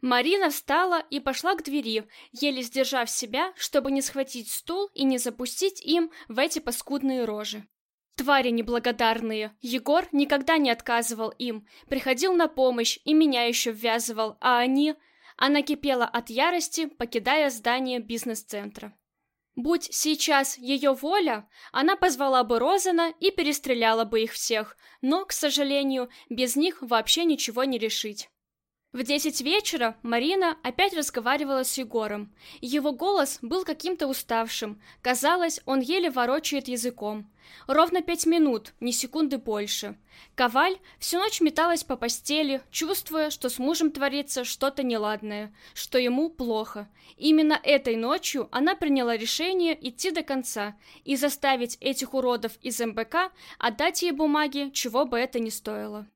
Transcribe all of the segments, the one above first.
Марина встала и пошла к двери, еле сдержав себя, чтобы не схватить стул и не запустить им в эти паскудные рожи. Твари неблагодарные. Егор никогда не отказывал им, приходил на помощь и меня еще ввязывал, а они... Она кипела от ярости, покидая здание бизнес-центра. Будь сейчас ее воля, она позвала бы Розана и перестреляла бы их всех, но, к сожалению, без них вообще ничего не решить. В десять вечера Марина опять разговаривала с Егором. Его голос был каким-то уставшим. Казалось, он еле ворочает языком. Ровно пять минут, ни секунды больше. Коваль всю ночь металась по постели, чувствуя, что с мужем творится что-то неладное, что ему плохо. Именно этой ночью она приняла решение идти до конца и заставить этих уродов из МБК отдать ей бумаги, чего бы это ни стоило.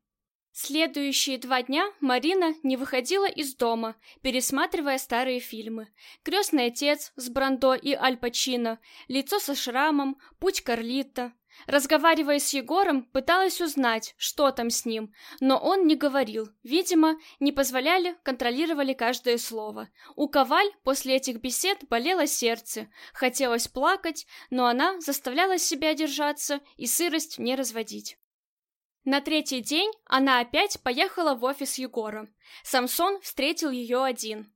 Следующие два дня Марина не выходила из дома, пересматривая старые фильмы. «Крестный отец» с Брандо и Аль Пачино, «Лицо со шрамом», «Путь Карлита». Разговаривая с Егором, пыталась узнать, что там с ним, но он не говорил. Видимо, не позволяли, контролировали каждое слово. У Коваль после этих бесед болело сердце. Хотелось плакать, но она заставляла себя держаться и сырость не разводить. На третий день она опять поехала в офис Егора. Самсон встретил ее один.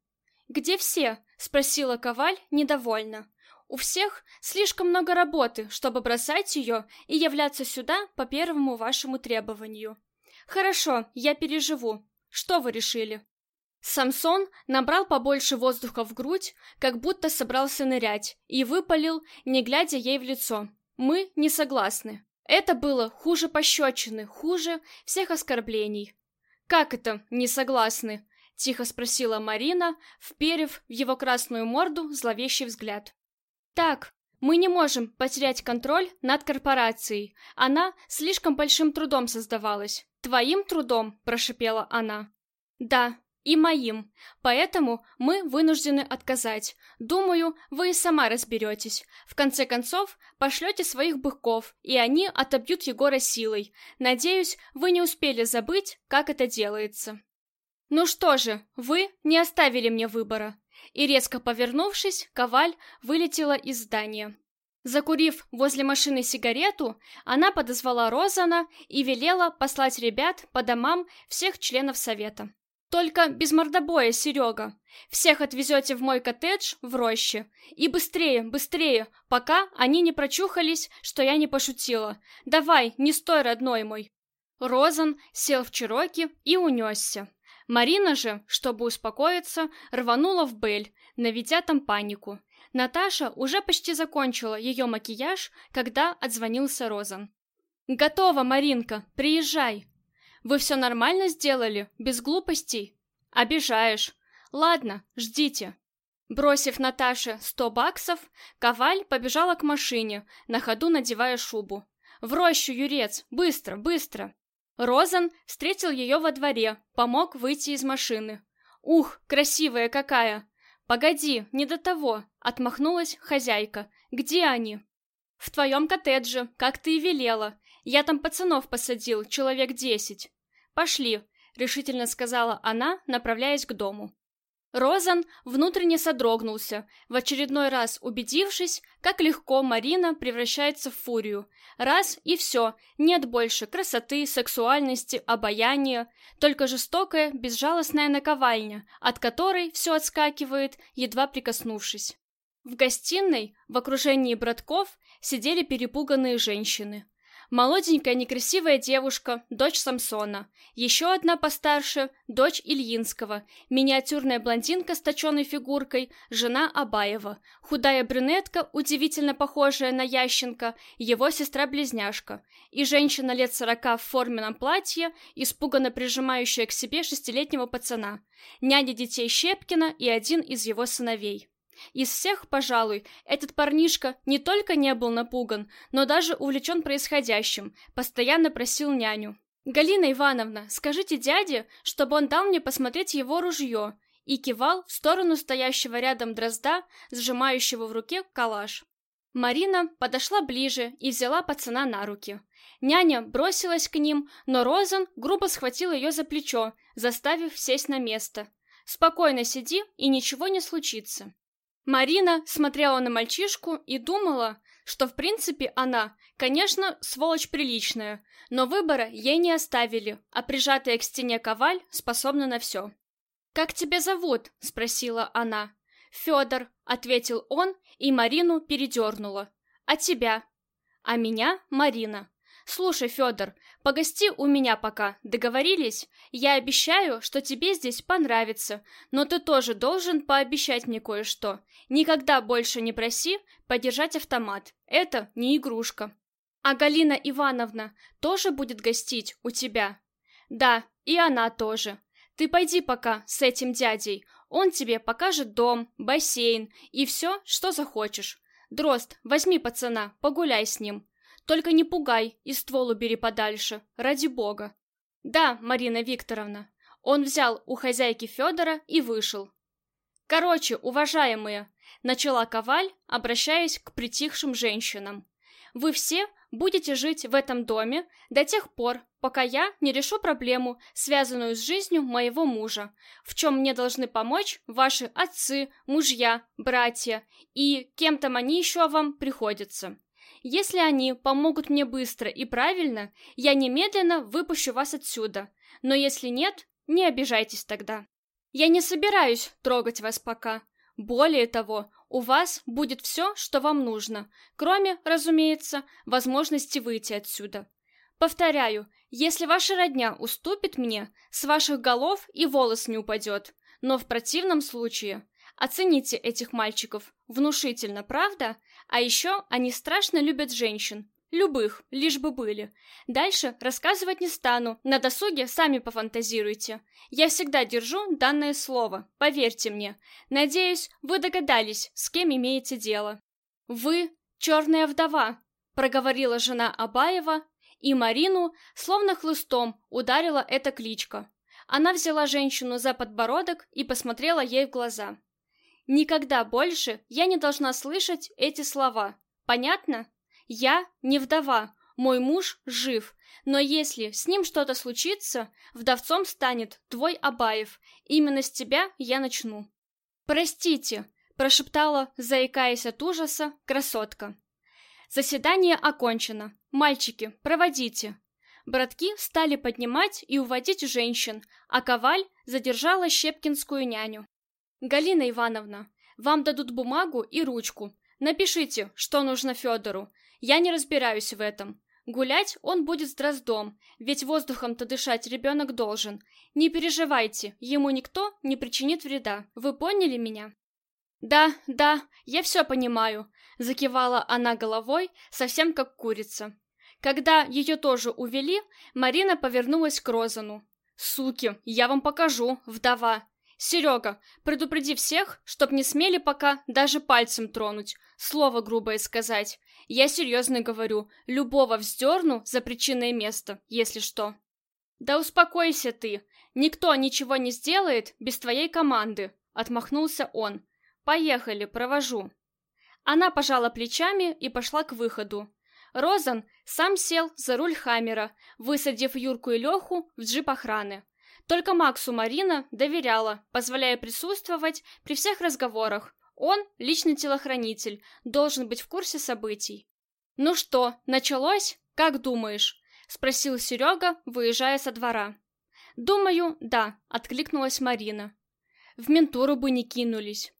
«Где все?» — спросила Коваль недовольно. «У всех слишком много работы, чтобы бросать ее и являться сюда по первому вашему требованию». «Хорошо, я переживу. Что вы решили?» Самсон набрал побольше воздуха в грудь, как будто собрался нырять, и выпалил, не глядя ей в лицо. «Мы не согласны». Это было хуже пощечины, хуже всех оскорблений. «Как это, не согласны?» — тихо спросила Марина, вперев в его красную морду зловещий взгляд. «Так, мы не можем потерять контроль над корпорацией. Она слишком большим трудом создавалась. Твоим трудом?» — прошипела она. «Да, и моим. Поэтому мы вынуждены отказать. Думаю, вы и сама разберетесь. В конце концов, пошлете своих быков, и они отобьют Егора силой. Надеюсь, вы не успели забыть, как это делается. Ну что же, вы не оставили мне выбора. И резко повернувшись, Коваль вылетела из здания. Закурив возле машины сигарету, она подозвала Розана и велела послать ребят по домам всех членов совета. Только без мордобоя, Серега. Всех отвезете в мой коттедж в роще. И быстрее, быстрее, пока они не прочухались, что я не пошутила. Давай, не стой, родной мой. Розан сел в Чироки и унесся. Марина же, чтобы успокоиться, рванула в Бель, наведя там панику. Наташа уже почти закончила ее макияж, когда отзвонился Розан. «Готово, Маринка, приезжай!» Вы все нормально сделали? Без глупостей? Обижаешь. Ладно, ждите. Бросив Наташе сто баксов, Коваль побежала к машине, на ходу надевая шубу. «В рощу, Юрец! Быстро, быстро!» Розан встретил ее во дворе, помог выйти из машины. «Ух, красивая какая!» «Погоди, не до того!» — отмахнулась хозяйка. «Где они?» «В твоем коттедже, как ты и велела. Я там пацанов посадил, человек десять. «Пошли», — решительно сказала она, направляясь к дому. Розан внутренне содрогнулся, в очередной раз убедившись, как легко Марина превращается в фурию. Раз и все, нет больше красоты, сексуальности, обаяния, только жестокая, безжалостная наковальня, от которой все отскакивает, едва прикоснувшись. В гостиной, в окружении братков, сидели перепуганные женщины. Молоденькая некрасивая девушка, дочь Самсона. Еще одна постарше, дочь Ильинского. Миниатюрная блондинка с точенной фигуркой, жена Абаева. Худая брюнетка, удивительно похожая на Ященко, его сестра-близняшка. И женщина лет сорока в форменном платье, испуганно прижимающая к себе шестилетнего пацана. Няня детей Щепкина и один из его сыновей. Из всех, пожалуй, этот парнишка не только не был напуган, но даже увлечен происходящим, постоянно просил няню. «Галина Ивановна, скажите дяде, чтобы он дал мне посмотреть его ружье», и кивал в сторону стоящего рядом дрозда, сжимающего в руке калаш. Марина подошла ближе и взяла пацана на руки. Няня бросилась к ним, но Розен грубо схватил ее за плечо, заставив сесть на место. Спокойно сиди, и ничего не случится. Марина смотрела на мальчишку и думала, что в принципе она, конечно, сволочь приличная, но выбора ей не оставили, а прижатая к стене коваль способна на все. «Как тебя зовут?» — спросила она. «Федор», — ответил он, и Марину передернула. «А тебя?» «А меня Марина». «Слушай, Федор, погости у меня пока, договорились? Я обещаю, что тебе здесь понравится, но ты тоже должен пообещать мне кое-что. Никогда больше не проси подержать автомат, это не игрушка». «А Галина Ивановна тоже будет гостить у тебя?» «Да, и она тоже. Ты пойди пока с этим дядей, он тебе покажет дом, бассейн и все, что захочешь. Дрозд, возьми пацана, погуляй с ним. Только не пугай и ствол убери подальше, ради бога. Да, Марина Викторовна. Он взял у хозяйки Федора и вышел. Короче, уважаемые, начала Коваль, обращаясь к притихшим женщинам. Вы все будете жить в этом доме до тех пор, пока я не решу проблему, связанную с жизнью моего мужа, в чем мне должны помочь ваши отцы, мужья, братья и кем там они еще вам приходятся. Если они помогут мне быстро и правильно, я немедленно выпущу вас отсюда. Но если нет, не обижайтесь тогда. Я не собираюсь трогать вас пока. Более того, у вас будет все, что вам нужно, кроме, разумеется, возможности выйти отсюда. Повторяю, если ваша родня уступит мне, с ваших голов и волос не упадет. Но в противном случае Оцените этих мальчиков. Внушительно, правда? А еще они страшно любят женщин. Любых, лишь бы были. Дальше рассказывать не стану, на досуге сами пофантазируйте. Я всегда держу данное слово, поверьте мне. Надеюсь, вы догадались, с кем имеете дело. Вы черная вдова, проговорила жена Абаева, и Марину словно хлыстом ударила эта кличка. Она взяла женщину за подбородок и посмотрела ей в глаза. Никогда больше я не должна слышать эти слова. Понятно? Я не вдова, мой муж жив, но если с ним что-то случится, вдовцом станет твой Абаев. Именно с тебя я начну. Простите, прошептала, заикаясь от ужаса, красотка. Заседание окончено. Мальчики, проводите. Братки стали поднимать и уводить женщин, а Коваль задержала щепкинскую няню. «Галина Ивановна, вам дадут бумагу и ручку. Напишите, что нужно Федору. Я не разбираюсь в этом. Гулять он будет с Дроздом, ведь воздухом-то дышать ребенок должен. Не переживайте, ему никто не причинит вреда. Вы поняли меня?» «Да, да, я все понимаю», — закивала она головой, совсем как курица. Когда ее тоже увели, Марина повернулась к Розану. «Суки, я вам покажу, вдова. Серега, предупреди всех, чтоб не смели пока даже пальцем тронуть, слово грубое сказать. Я серьезно говорю, любого вздерну за причинное место, если что. Да успокойся ты, никто ничего не сделает без твоей команды, отмахнулся он. Поехали, провожу. Она пожала плечами и пошла к выходу. Розан сам сел за руль Хаммера, высадив Юрку и Леху в джип охраны. Только Максу Марина доверяла, позволяя присутствовать при всех разговорах. Он, личный телохранитель, должен быть в курсе событий. «Ну что, началось? Как думаешь?» — спросил Серега, выезжая со двора. «Думаю, да», — откликнулась Марина. «В ментуру бы не кинулись.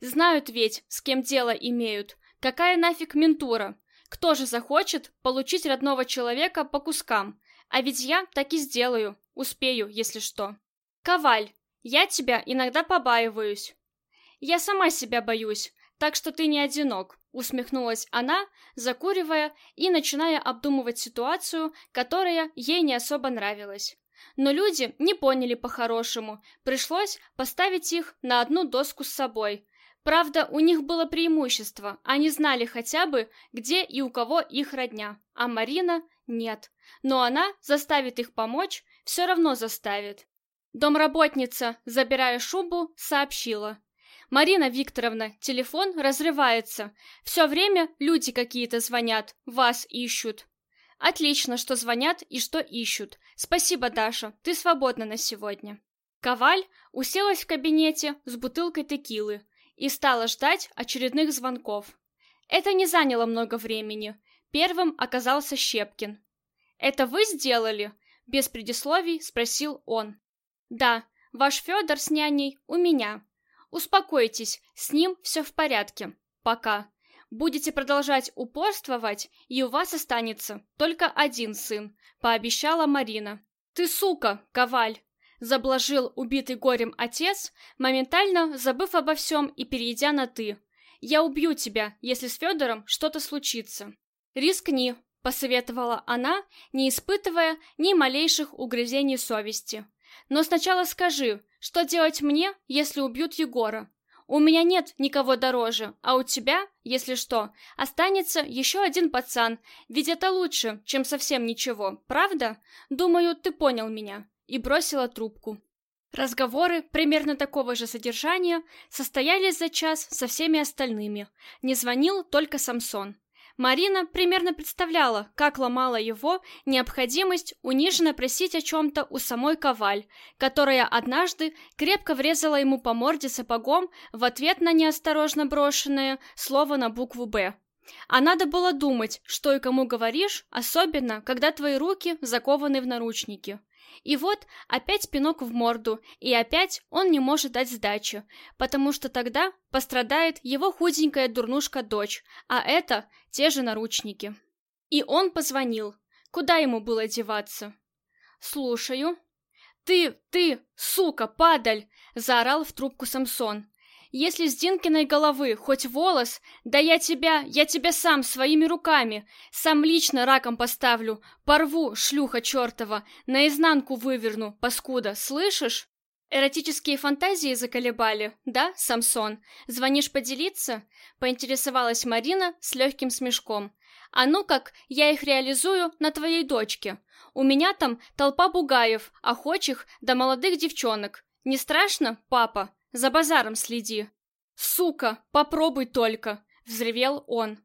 Знают ведь, с кем дело имеют. Какая нафиг ментура? Кто же захочет получить родного человека по кускам? А ведь я так и сделаю. Успею, если что. Коваль, я тебя иногда побаиваюсь. Я сама себя боюсь, так что ты не одинок, усмехнулась она, закуривая и начиная обдумывать ситуацию, которая ей не особо нравилась. Но люди не поняли по-хорошему, пришлось поставить их на одну доску с собой. Правда, у них было преимущество, они знали хотя бы, где и у кого их родня, а Марина нет. Но она заставит их помочь, все равно заставит. Домработница, забирая шубу, сообщила. «Марина Викторовна, телефон разрывается. Все время люди какие-то звонят, вас ищут». «Отлично, что звонят и что ищут. Спасибо, Даша, ты свободна на сегодня». Коваль уселась в кабинете с бутылкой текилы и стала ждать очередных звонков. Это не заняло много времени. Первым оказался Щепкин. «Это вы сделали?» — без предисловий спросил он. «Да, ваш Федор с няней у меня. Успокойтесь, с ним все в порядке. Пока. Будете продолжать упорствовать, и у вас останется только один сын», — пообещала Марина. «Ты сука, Коваль!» Заблажил убитый горем отец, моментально забыв обо всем и перейдя на «ты». «Я убью тебя, если с Федором что-то случится». «Рискни», — посоветовала она, не испытывая ни малейших угрызений совести. «Но сначала скажи, что делать мне, если убьют Егора? У меня нет никого дороже, а у тебя, если что, останется еще один пацан, ведь это лучше, чем совсем ничего, правда? Думаю, ты понял меня» и бросила трубку. Разговоры примерно такого же содержания состоялись за час со всеми остальными. Не звонил только Самсон. Марина примерно представляла, как ломала его необходимость униженно просить о чем-то у самой Коваль, которая однажды крепко врезала ему по морде сапогом в ответ на неосторожно брошенное слово на букву «Б». А надо было думать, что и кому говоришь, особенно, когда твои руки закованы в наручники. И вот опять пинок в морду, и опять он не может дать сдачи, потому что тогда пострадает его худенькая дурнушка-дочь, а это те же наручники. И он позвонил. Куда ему было деваться? «Слушаю». «Ты, ты, сука, падаль!» — заорал в трубку Самсон. Если с Динкиной головы хоть волос, да я тебя, я тебя сам своими руками, сам лично раком поставлю, порву, шлюха чертова, наизнанку выверну, паскуда, слышишь? Эротические фантазии заколебали, да, Самсон? Звонишь поделиться? Поинтересовалась Марина с легким смешком. А ну как, я их реализую на твоей дочке. У меня там толпа бугаев, охочих да молодых девчонок. Не страшно, папа? За базаром следи. Сука, попробуй только, взревел он.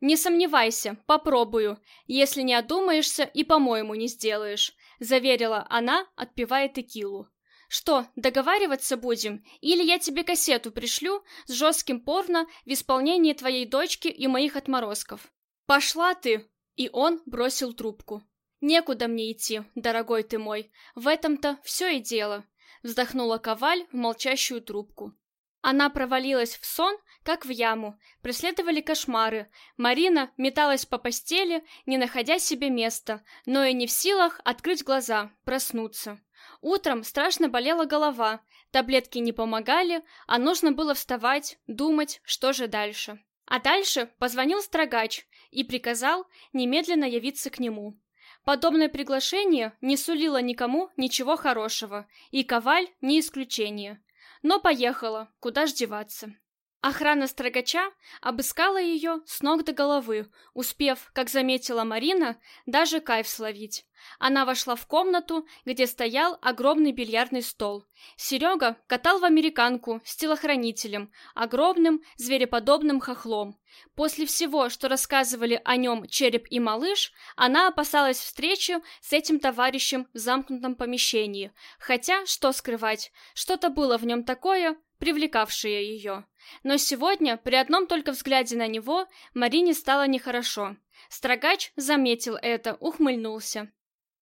Не сомневайся, попробую. Если не одумаешься и по-моему не сделаешь, заверила она, отпивая текилу. Что, договариваться будем? Или я тебе кассету пришлю с жестким порно в исполнении твоей дочки и моих отморозков? Пошла ты! И он бросил трубку. Некуда мне идти, дорогой ты мой. В этом-то все и дело вздохнула Коваль в молчащую трубку. Она провалилась в сон, как в яму. Преследовали кошмары. Марина металась по постели, не находя себе места, но и не в силах открыть глаза, проснуться. Утром страшно болела голова, таблетки не помогали, а нужно было вставать, думать, что же дальше. А дальше позвонил строгач и приказал немедленно явиться к нему. Подобное приглашение не сулило никому ничего хорошего, и Коваль не исключение. Но поехала, куда ж деваться. Охрана строгача обыскала ее с ног до головы, успев, как заметила Марина, даже кайф словить. Она вошла в комнату, где стоял огромный бильярдный стол. Серега катал в американку с телохранителем, огромным звереподобным хохлом. После всего, что рассказывали о нем Череп и Малыш, она опасалась встречи с этим товарищем в замкнутом помещении. Хотя, что скрывать, что-то было в нем такое, привлекавшее ее. Но сегодня, при одном только взгляде на него, Марине стало нехорошо. Строгач заметил это, ухмыльнулся.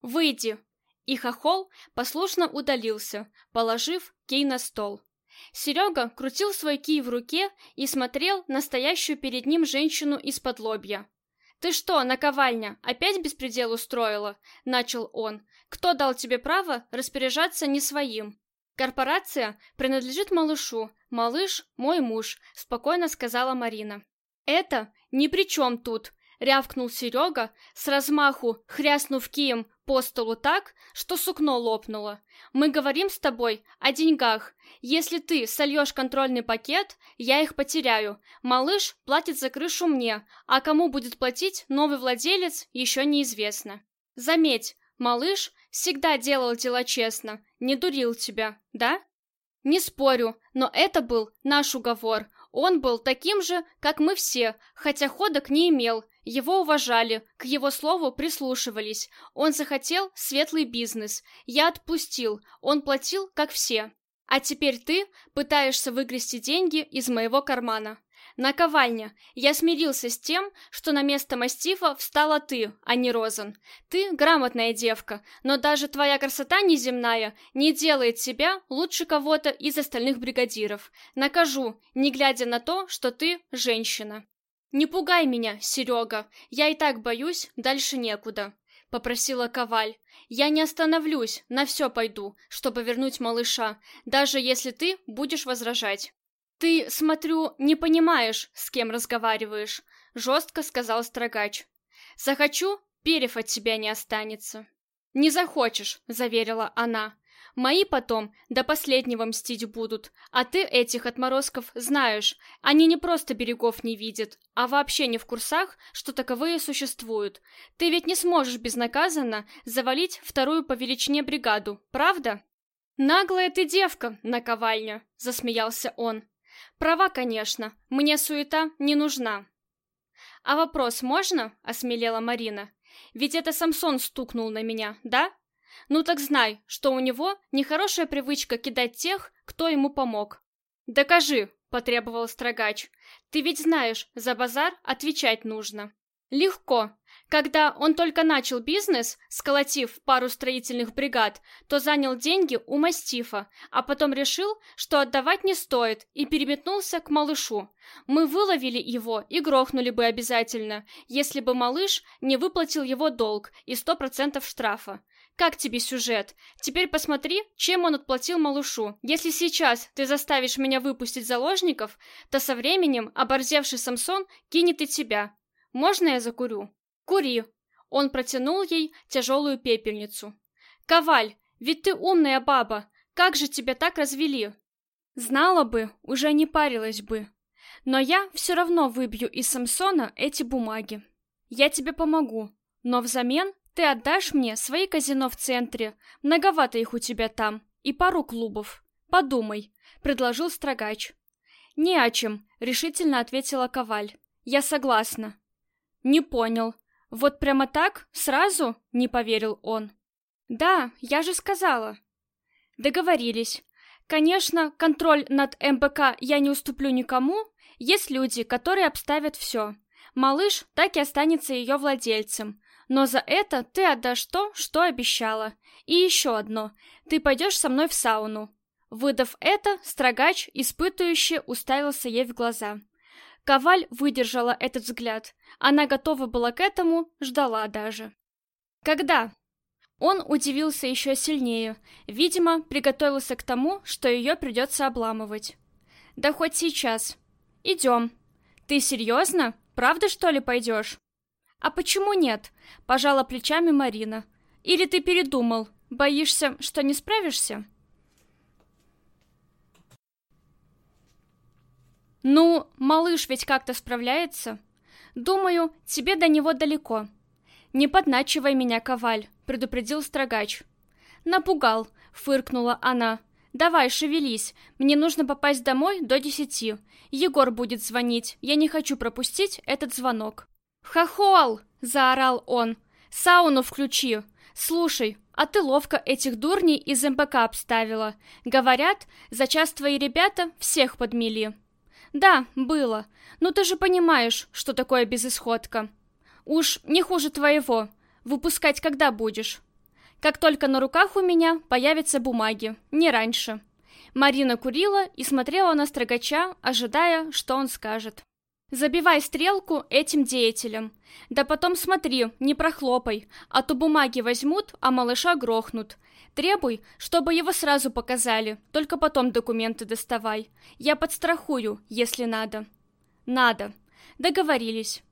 «Выйди!» И хохол послушно удалился, положив кей на стол. Серега крутил свой кий в руке и смотрел на стоящую перед ним женщину из-под лобья. «Ты что, наковальня, опять беспредел устроила?» — начал он. «Кто дал тебе право распоряжаться не своим?» «Корпорация принадлежит малышу. Малыш — мой муж», — спокойно сказала Марина. «Это ни при чем тут», — рявкнул Серега, с размаху хряснув кием по столу так, что сукно лопнуло. «Мы говорим с тобой о деньгах. Если ты сольешь контрольный пакет, я их потеряю. Малыш платит за крышу мне, а кому будет платить новый владелец, еще неизвестно. Заметь, малыш всегда делал дела честно, не дурил тебя, да?» «Не спорю, но это был наш уговор. Он был таким же, как мы все, хотя ходок не имел, Его уважали, к его слову прислушивались. Он захотел светлый бизнес. Я отпустил, он платил, как все. А теперь ты пытаешься выгрести деньги из моего кармана. Наковальня, я смирился с тем, что на место мастифа встала ты, а не Розан. Ты грамотная девка, но даже твоя красота неземная не делает тебя лучше кого-то из остальных бригадиров. Накажу, не глядя на то, что ты женщина. «Не пугай меня, Серега, я и так боюсь, дальше некуда», — попросила Коваль. «Я не остановлюсь, на все пойду, чтобы вернуть малыша, даже если ты будешь возражать». «Ты, смотрю, не понимаешь, с кем разговариваешь», — жестко сказал строгач. «Захочу, перев от тебя не останется». «Не захочешь», — заверила она. Мои потом до последнего мстить будут, а ты этих отморозков знаешь. Они не просто берегов не видят, а вообще не в курсах, что таковые существуют. Ты ведь не сможешь безнаказанно завалить вторую по величине бригаду, правда? Наглая ты девка, наковальня, засмеялся он. Права, конечно, мне суета не нужна. А вопрос можно? осмелела Марина. Ведь это Самсон стукнул на меня, да? Ну так знай, что у него нехорошая привычка кидать тех, кто ему помог. Докажи, потребовал строгач. Ты ведь знаешь, за базар отвечать нужно. Легко. Когда он только начал бизнес, сколотив пару строительных бригад, то занял деньги у мастифа, а потом решил, что отдавать не стоит, и переметнулся к малышу. Мы выловили его и грохнули бы обязательно, если бы малыш не выплатил его долг и сто процентов штрафа. Как тебе сюжет? Теперь посмотри, чем он отплатил малышу. Если сейчас ты заставишь меня выпустить заложников, то со временем оборзевший Самсон кинет и тебя. Можно я закурю? Кури. Он протянул ей тяжелую пепельницу. Коваль, ведь ты умная баба. Как же тебя так развели? Знала бы, уже не парилась бы. Но я все равно выбью из Самсона эти бумаги. Я тебе помогу, но взамен ты отдашь мне свои казино в центре, многовато их у тебя там, и пару клубов. Подумай, предложил строгач. Не о чем, решительно ответила Коваль. Я согласна. Не понял. Вот прямо так, сразу? Не поверил он. Да, я же сказала. Договорились. Конечно, контроль над МБК я не уступлю никому. Есть люди, которые обставят все. Малыш так и останется ее владельцем. Но за это ты отдашь то, что обещала. И еще одно. Ты пойдешь со мной в сауну. Выдав это, строгач, испытывающе, уставился ей в глаза. Коваль выдержала этот взгляд. Она готова была к этому, ждала даже. Когда? Он удивился еще сильнее. Видимо, приготовился к тому, что ее придется обламывать. Да хоть сейчас. Идем. Ты серьезно? Правда, что ли, пойдешь? «А почему нет?» — пожала плечами Марина. «Или ты передумал? Боишься, что не справишься?» «Ну, малыш ведь как-то справляется. Думаю, тебе до него далеко». «Не подначивай меня, Коваль», — предупредил строгач. «Напугал», — фыркнула она. «Давай, шевелись. Мне нужно попасть домой до десяти. Егор будет звонить. Я не хочу пропустить этот звонок». «Хохол!» — заорал он. «Сауну включи! Слушай, а ты ловко этих дурней из МПК обставила. Говорят, за час твои ребята всех подмели». «Да, было. Но ты же понимаешь, что такое безысходка. Уж не хуже твоего. Выпускать когда будешь?» «Как только на руках у меня появятся бумаги. Не раньше». Марина курила и смотрела на строгача, ожидая, что он скажет. Забивай стрелку этим деятелям. Да потом смотри, не прохлопай, а то бумаги возьмут, а малыша грохнут. Требуй, чтобы его сразу показали, только потом документы доставай. Я подстрахую, если надо. Надо. Договорились.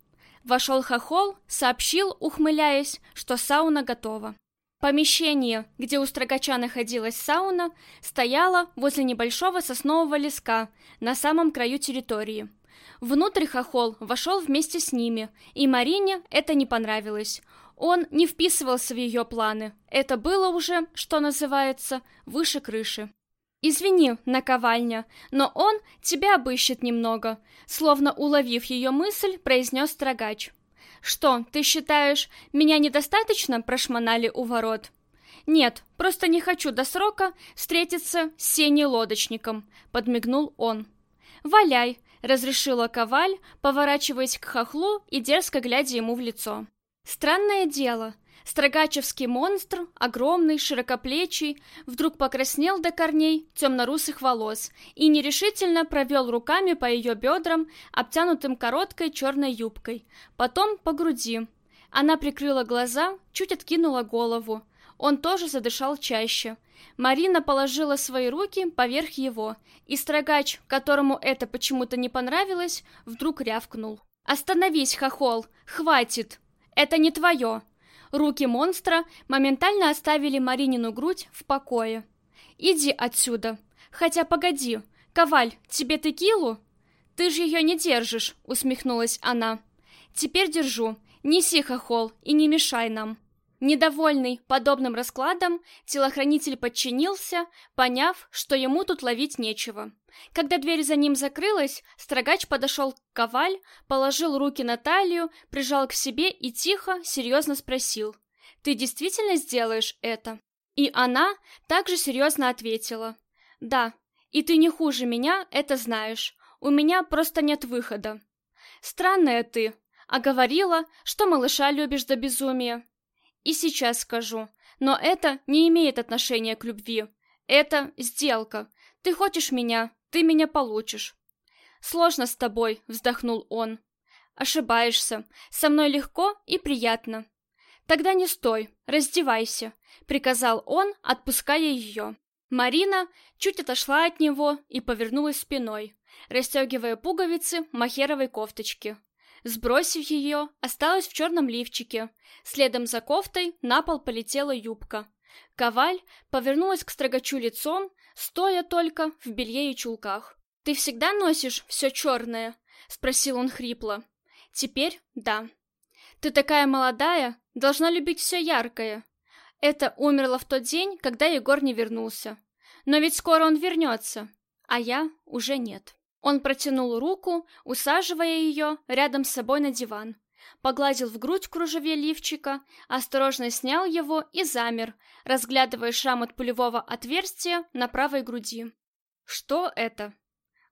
Вошел хохол, сообщил, ухмыляясь, что сауна готова. Помещение, где у строгача находилась сауна, стояло возле небольшого соснового леска на самом краю территории. Внутрь хохол вошел вместе с ними, и Марине это не понравилось. Он не вписывался в ее планы. Это было уже, что называется, выше крыши. «Извини, наковальня, но он тебя обыщет немного», словно уловив ее мысль, произнес строгач. Что, ты считаешь, меня недостаточно прошмонали у ворот? Нет, просто не хочу до срока встретиться с сеней-лодочником, подмигнул он. Валяй, разрешила Коваль, поворачиваясь к хохлу и дерзко глядя ему в лицо. Странное дело, Строгачевский монстр, огромный, широкоплечий, вдруг покраснел до корней темно-русых волос и нерешительно провел руками по ее бедрам, обтянутым короткой черной юбкой, потом по груди. Она прикрыла глаза, чуть откинула голову. Он тоже задышал чаще. Марина положила свои руки поверх его, и строгач, которому это почему-то не понравилось, вдруг рявкнул. «Остановись, хохол! Хватит! Это не твое!» Руки монстра моментально оставили Маринину грудь в покое. «Иди отсюда! Хотя погоди, Коваль, тебе текилу?» «Ты же ее не держишь», — усмехнулась она. «Теперь держу. Неси, хохол, и не мешай нам». Недовольный подобным раскладом, телохранитель подчинился, поняв, что ему тут ловить нечего. Когда дверь за ним закрылась, строгач подошел к Коваль, положил руки на талию, прижал к себе и тихо, серьезно спросил. «Ты действительно сделаешь это?» И она также серьезно ответила. «Да, и ты не хуже меня, это знаешь. У меня просто нет выхода». «Странная ты, а говорила, что малыша любишь до безумия». И сейчас скажу, но это не имеет отношения к любви. Это сделка. Ты хочешь меня, ты меня получишь. Сложно с тобой, вздохнул он. Ошибаешься. Со мной легко и приятно. Тогда не стой, раздевайся, приказал он, отпуская ее. Марина чуть отошла от него и повернулась спиной, расстегивая пуговицы махеровой кофточки. Сбросив ее, осталась в черном лифчике. Следом за кофтой на пол полетела юбка. Коваль повернулась к строгачу лицом, стоя только в белье и чулках. «Ты всегда носишь все черное?» — спросил он хрипло. «Теперь да. Ты такая молодая, должна любить все яркое. Это умерло в тот день, когда Егор не вернулся. Но ведь скоро он вернется, а я уже нет». Он протянул руку, усаживая ее рядом с собой на диван. Погладил в грудь кружеве лифчика, осторожно снял его и замер, разглядывая шрам от пулевого отверстия на правой груди. «Что это?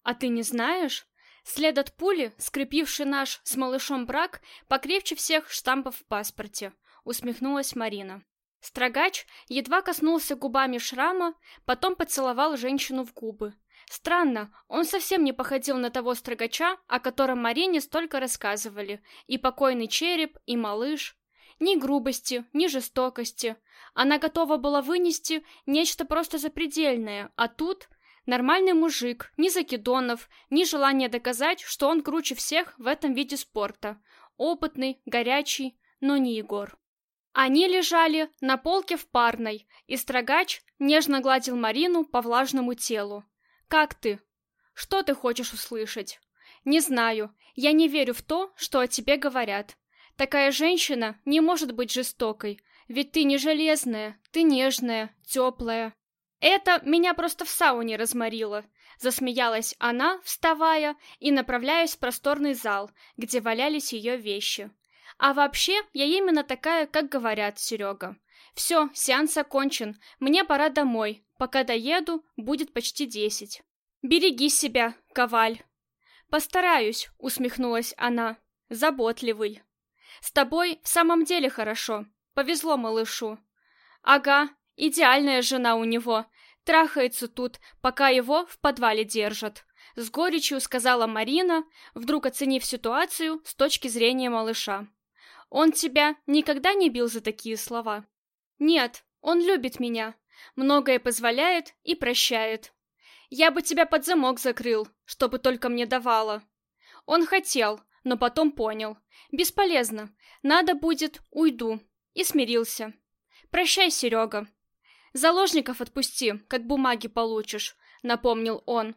А ты не знаешь?» След от пули, скрепивший наш с малышом брак, покрепче всех штампов в паспорте, усмехнулась Марина. Строгач едва коснулся губами шрама, потом поцеловал женщину в губы. Странно, он совсем не походил на того строгача, о котором Марине столько рассказывали. И покойный череп, и малыш. Ни грубости, ни жестокости. Она готова была вынести нечто просто запредельное, а тут нормальный мужик, ни закидонов, ни желания доказать, что он круче всех в этом виде спорта. Опытный, горячий, но не Егор. Они лежали на полке в парной, и строгач нежно гладил Марину по влажному телу. «Как ты? Что ты хочешь услышать?» «Не знаю. Я не верю в то, что о тебе говорят. Такая женщина не может быть жестокой, ведь ты не железная, ты нежная, теплая». «Это меня просто в сауне разморило», — засмеялась она, вставая и направляясь в просторный зал, где валялись ее вещи. «А вообще, я именно такая, как говорят, Серега. Все, сеанс окончен, мне пора домой, Пока доеду, будет почти десять. Береги себя, Коваль. Постараюсь, усмехнулась она. Заботливый. С тобой в самом деле хорошо. Повезло малышу. Ага, идеальная жена у него. Трахается тут, пока его в подвале держат. С горечью сказала Марина, вдруг оценив ситуацию с точки зрения малыша. Он тебя никогда не бил за такие слова? Нет, он любит меня, многое позволяет и прощает. Я бы тебя под замок закрыл, чтобы только мне давала. Он хотел, но потом понял. Бесполезно. Надо будет, уйду. И смирился. Прощай, Серега. Заложников отпусти, как бумаги получишь, напомнил он.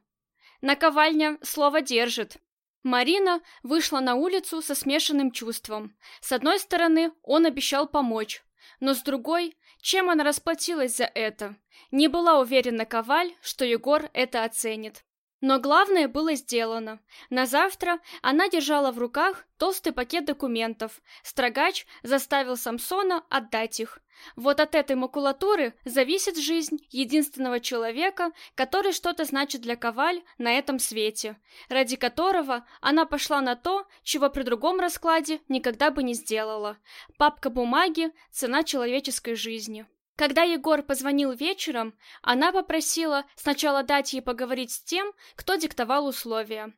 Наковальня слово держит. Марина вышла на улицу со смешанным чувством. С одной стороны, он обещал помочь, но с другой, чем она расплатилась за это? Не была уверена Коваль, что Егор это оценит. Но главное было сделано. На завтра она держала в руках толстый пакет документов. Строгач заставил Самсона отдать их. Вот от этой макулатуры зависит жизнь единственного человека, который что-то значит для Коваль на этом свете, ради которого она пошла на то, чего при другом раскладе никогда бы не сделала. Папка бумаги – цена человеческой жизни. Когда Егор позвонил вечером, она попросила сначала дать ей поговорить с тем, кто диктовал условия.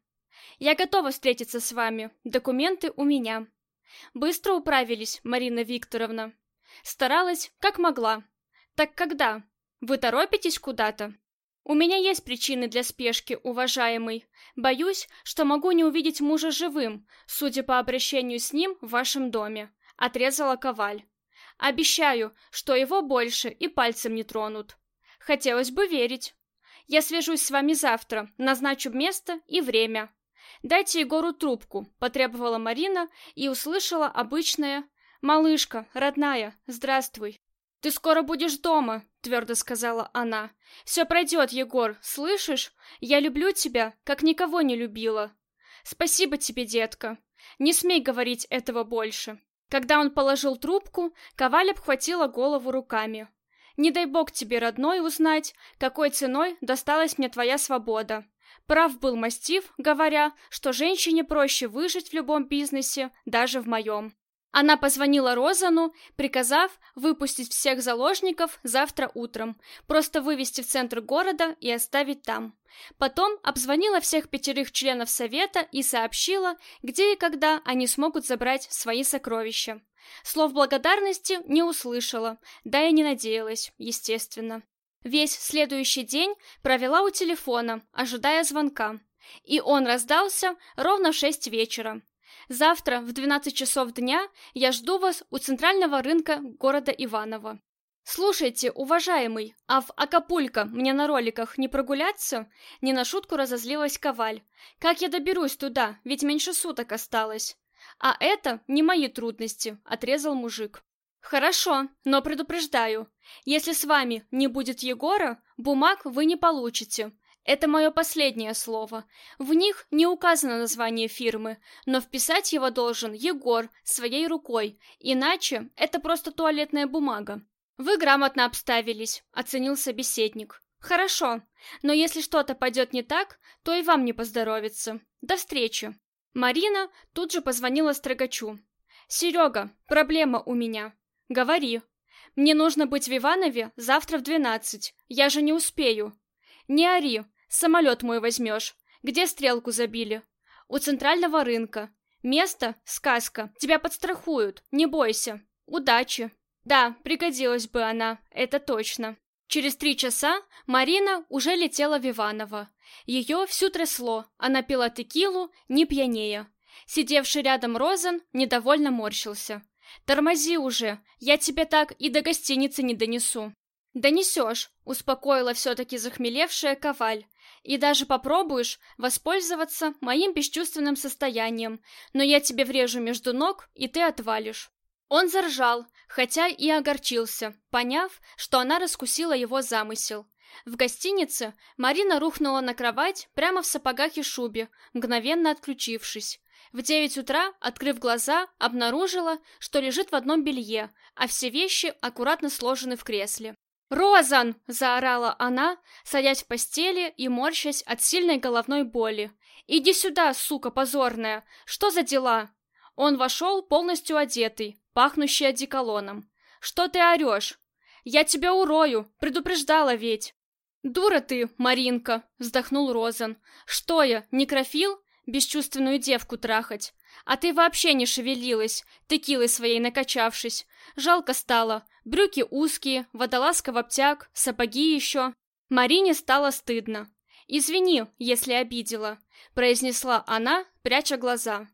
«Я готова встретиться с вами. Документы у меня». Быстро управились, Марина Викторовна. Старалась, как могла. Так когда? Вы торопитесь куда-то? У меня есть причины для спешки, уважаемый. Боюсь, что могу не увидеть мужа живым, судя по обращению с ним в вашем доме. Отрезала Коваль. Обещаю, что его больше и пальцем не тронут. Хотелось бы верить. Я свяжусь с вами завтра, назначу место и время. Дайте Егору трубку, потребовала Марина и услышала обычное «Малышка, родная, здравствуй». «Ты скоро будешь дома», — твердо сказала она. «Все пройдет, Егор, слышишь? Я люблю тебя, как никого не любила». «Спасибо тебе, детка. Не смей говорить этого больше». Когда он положил трубку, Коваль обхватила голову руками. «Не дай бог тебе, родной, узнать, какой ценой досталась мне твоя свобода. Прав был мастив, говоря, что женщине проще выжить в любом бизнесе, даже в моем. Она позвонила Розану, приказав выпустить всех заложников завтра утром, просто вывести в центр города и оставить там. Потом обзвонила всех пятерых членов совета и сообщила, где и когда они смогут забрать свои сокровища. Слов благодарности не услышала, да и не надеялась, естественно. Весь следующий день провела у телефона, ожидая звонка. И он раздался ровно в шесть вечера. Завтра в 12 часов дня я жду вас у центрального рынка города Иваново. Слушайте, уважаемый, а в Акапулько мне на роликах не прогуляться? Не на шутку разозлилась Коваль. Как я доберусь туда, ведь меньше суток осталось. А это не мои трудности, отрезал мужик. Хорошо, но предупреждаю, если с вами не будет Егора, бумаг вы не получите. Это мое последнее слово. В них не указано название фирмы, но вписать его должен Егор своей рукой, иначе это просто туалетная бумага. Вы грамотно обставились, оценил собеседник. Хорошо, но если что-то пойдет не так, то и вам не поздоровится. До встречи. Марина тут же позвонила Строгачу. Серега, проблема у меня. Говори. Мне нужно быть в Иванове завтра в двенадцать. Я же не успею. «Не ори, самолет мой возьмешь. Где стрелку забили?» «У центрального рынка. Место — сказка. Тебя подстрахуют, не бойся. Удачи!» Да, пригодилась бы она, это точно. Через три часа Марина уже летела в Иваново. Ее всю трясло, она пила текилу, не пьянее. Сидевший рядом Розен недовольно морщился. «Тормози уже, я тебе так и до гостиницы не донесу». «Донесешь», — успокоила все-таки захмелевшая Коваль. «И даже попробуешь воспользоваться моим бесчувственным состоянием, но я тебе врежу между ног, и ты отвалишь». Он заржал, хотя и огорчился, поняв, что она раскусила его замысел. В гостинице Марина рухнула на кровать прямо в сапогах и шубе, мгновенно отключившись. В девять утра, открыв глаза, обнаружила, что лежит в одном белье, а все вещи аккуратно сложены в кресле. «Розан!» — заорала она, садясь в постели и морщась от сильной головной боли. «Иди сюда, сука позорная! Что за дела?» Он вошел полностью одетый, пахнущий одеколоном. «Что ты орешь? Я тебя урою, предупреждала ведь!» «Дура ты, Маринка!» — вздохнул Розан. «Что я, некрофил? Бесчувственную девку трахать? А ты вообще не шевелилась, текилой своей накачавшись. Жалко стало. Брюки узкие, водолазка в обтяг, сапоги еще. Марине стало стыдно. «Извини, если обидела», — произнесла она, пряча глаза.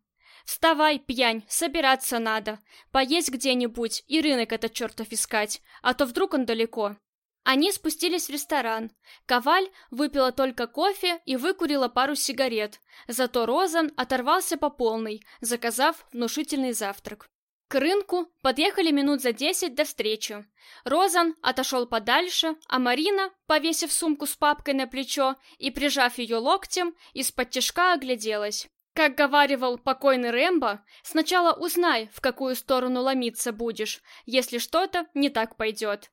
«Вставай, пьянь, собираться надо. Поесть где-нибудь и рынок этот чертов искать, а то вдруг он далеко». Они спустились в ресторан. Коваль выпила только кофе и выкурила пару сигарет. Зато Розан оторвался по полной, заказав внушительный завтрак. К рынку подъехали минут за десять до встречи. Розан отошел подальше, а Марина, повесив сумку с папкой на плечо и прижав ее локтем, из-под тяжка огляделась. Как говаривал покойный Рэмбо, сначала узнай, в какую сторону ломиться будешь, если что-то не так пойдет.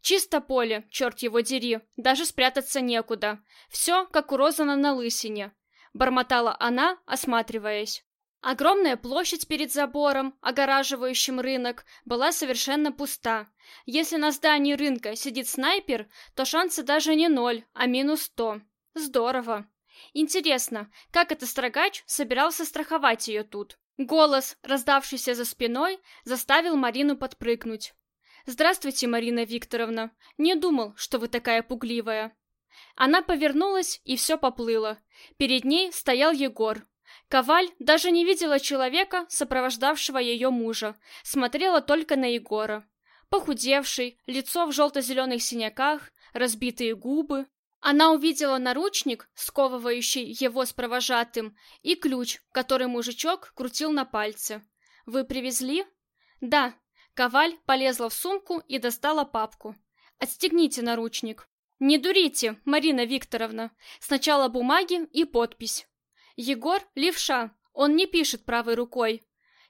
Чисто поле, черт его дери, даже спрятаться некуда. Все, как у Розана на лысине. Бормотала она, осматриваясь. Огромная площадь перед забором, огораживающим рынок, была совершенно пуста. Если на здании рынка сидит снайпер, то шансы даже не ноль, а минус сто. Здорово. Интересно, как этот строгач собирался страховать ее тут? Голос, раздавшийся за спиной, заставил Марину подпрыгнуть. «Здравствуйте, Марина Викторовна. Не думал, что вы такая пугливая». Она повернулась, и все поплыло. Перед ней стоял Егор, Коваль даже не видела человека, сопровождавшего ее мужа, смотрела только на Егора. Похудевший, лицо в желто-зеленых синяках, разбитые губы. Она увидела наручник, сковывающий его с провожатым, и ключ, который мужичок крутил на пальце. «Вы привезли?» «Да». Коваль полезла в сумку и достала папку. «Отстегните наручник». «Не дурите, Марина Викторовна. Сначала бумаги и подпись». Егор — левша, он не пишет правой рукой.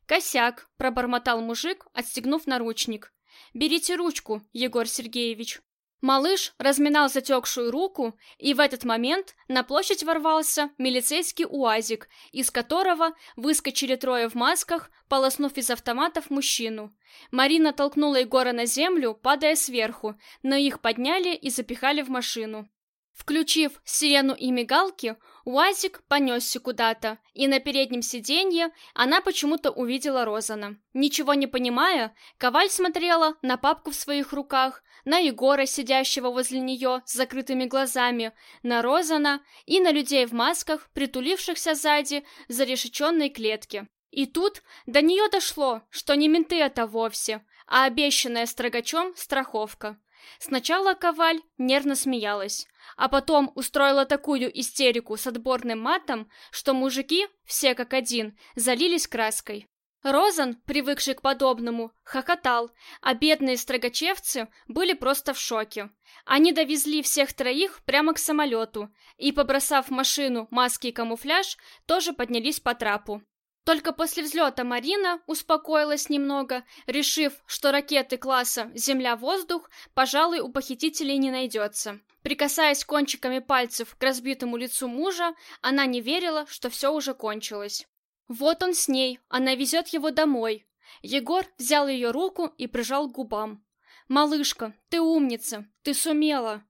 Косяк, пробормотал мужик, отстегнув наручник. Берите ручку, Егор Сергеевич. Малыш разминал затекшую руку, и в этот момент на площадь ворвался милицейский уазик, из которого выскочили трое в масках, полоснув из автоматов мужчину. Марина толкнула Егора на землю, падая сверху, но их подняли и запихали в машину. Включив сирену и мигалки, УАЗик понесся куда-то, и на переднем сиденье она почему-то увидела Розана. Ничего не понимая, Коваль смотрела на папку в своих руках, на Егора, сидящего возле нее с закрытыми глазами, на Розана и на людей в масках, притулившихся сзади в зарешеченной клетке. И тут до нее дошло, что не менты это вовсе, а обещанная строгачом страховка. Сначала Коваль нервно смеялась, а потом устроила такую истерику с отборным матом, что мужики, все как один, залились краской. Розан, привыкший к подобному, хохотал, а бедные строгачевцы были просто в шоке. Они довезли всех троих прямо к самолету и, побросав машину маски и камуфляж, тоже поднялись по трапу. Только после взлета Марина успокоилась немного, решив, что ракеты класса «Земля-воздух», пожалуй, у похитителей не найдется. Прикасаясь кончиками пальцев к разбитому лицу мужа, она не верила, что все уже кончилось. Вот он с ней, она везет его домой. Егор взял ее руку и прижал к губам. «Малышка, ты умница, ты сумела!»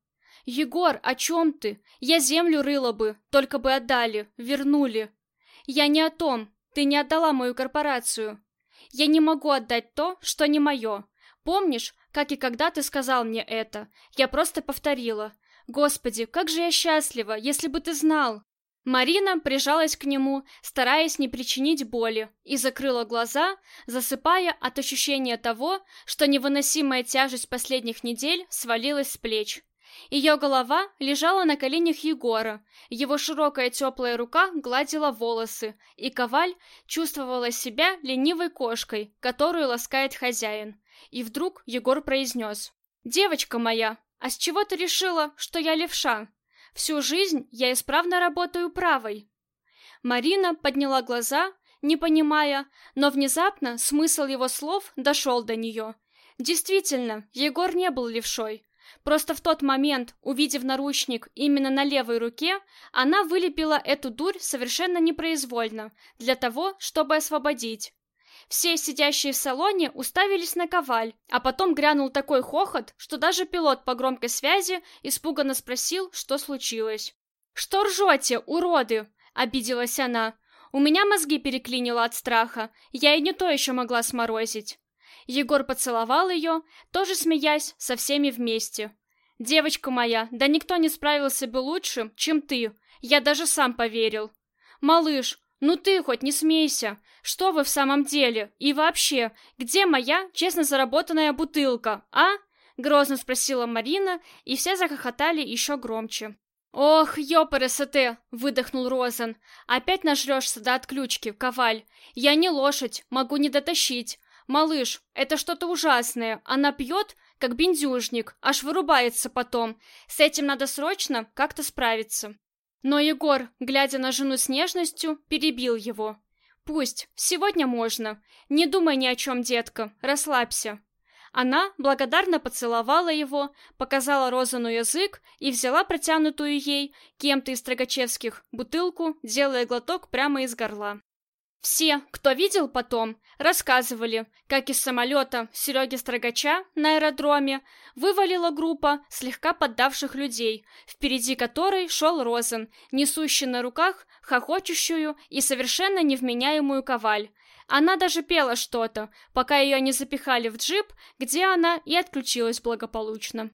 «Егор, о чем ты? Я землю рыла бы, только бы отдали, вернули!» «Я не о том, ты не отдала мою корпорацию. Я не могу отдать то, что не мое. Помнишь, как и когда ты сказал мне это? Я просто повторила. Господи, как же я счастлива, если бы ты знал. Марина прижалась к нему, стараясь не причинить боли, и закрыла глаза, засыпая от ощущения того, что невыносимая тяжесть последних недель свалилась с плеч. Ее голова лежала на коленях Егора, его широкая теплая рука гладила волосы, и Коваль чувствовала себя ленивой кошкой, которую ласкает хозяин. И вдруг Егор произнес. «Девочка моя, а с чего ты решила, что я левша? Всю жизнь я исправно работаю правой». Марина подняла глаза, не понимая, но внезапно смысл его слов дошел до нее. Действительно, Егор не был левшой. Просто в тот момент, увидев наручник именно на левой руке, она вылепила эту дурь совершенно непроизвольно, для того, чтобы освободить. Все сидящие в салоне уставились на коваль, а потом грянул такой хохот, что даже пилот по громкой связи испуганно спросил, что случилось. «Что ржете, уроды?» — обиделась она. «У меня мозги переклинило от страха, я и не то еще могла сморозить». Егор поцеловал ее, тоже смеясь, со всеми вместе. «Девочка моя, да никто не справился бы лучше, чем ты. Я даже сам поверил. Малыш, ну ты хоть не смейся. Что вы в самом деле? И вообще, где моя честно заработанная бутылка, а?» Грозно спросила Марина, и все захохотали еще громче. «Ох, ёпарасоте!» — выдохнул Розан. «Опять нажрешься до отключки, коваль. Я не лошадь, могу не дотащить. «Малыш, это что-то ужасное. Она пьет, как бендюжник, аж вырубается потом. С этим надо срочно как-то справиться». Но Егор, глядя на жену с нежностью, перебил его. «Пусть, сегодня можно. Не думай ни о чем, детка, расслабься». Она благодарно поцеловала его, показала Розану язык и взяла протянутую ей, кем-то из Строгачевских, бутылку, делая глоток прямо из горла. Все, кто видел потом, рассказывали, как из самолета Сереги Строгача на аэродроме вывалила группа слегка поддавших людей, впереди которой шел Розен, несущий на руках хохочущую и совершенно невменяемую коваль. Она даже пела что-то, пока ее не запихали в джип, где она и отключилась благополучно.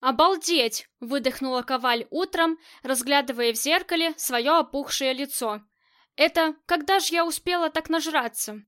«Обалдеть!» — выдохнула Коваль утром, разглядывая в зеркале свое опухшее лицо — это когда ж я успела так нажраться?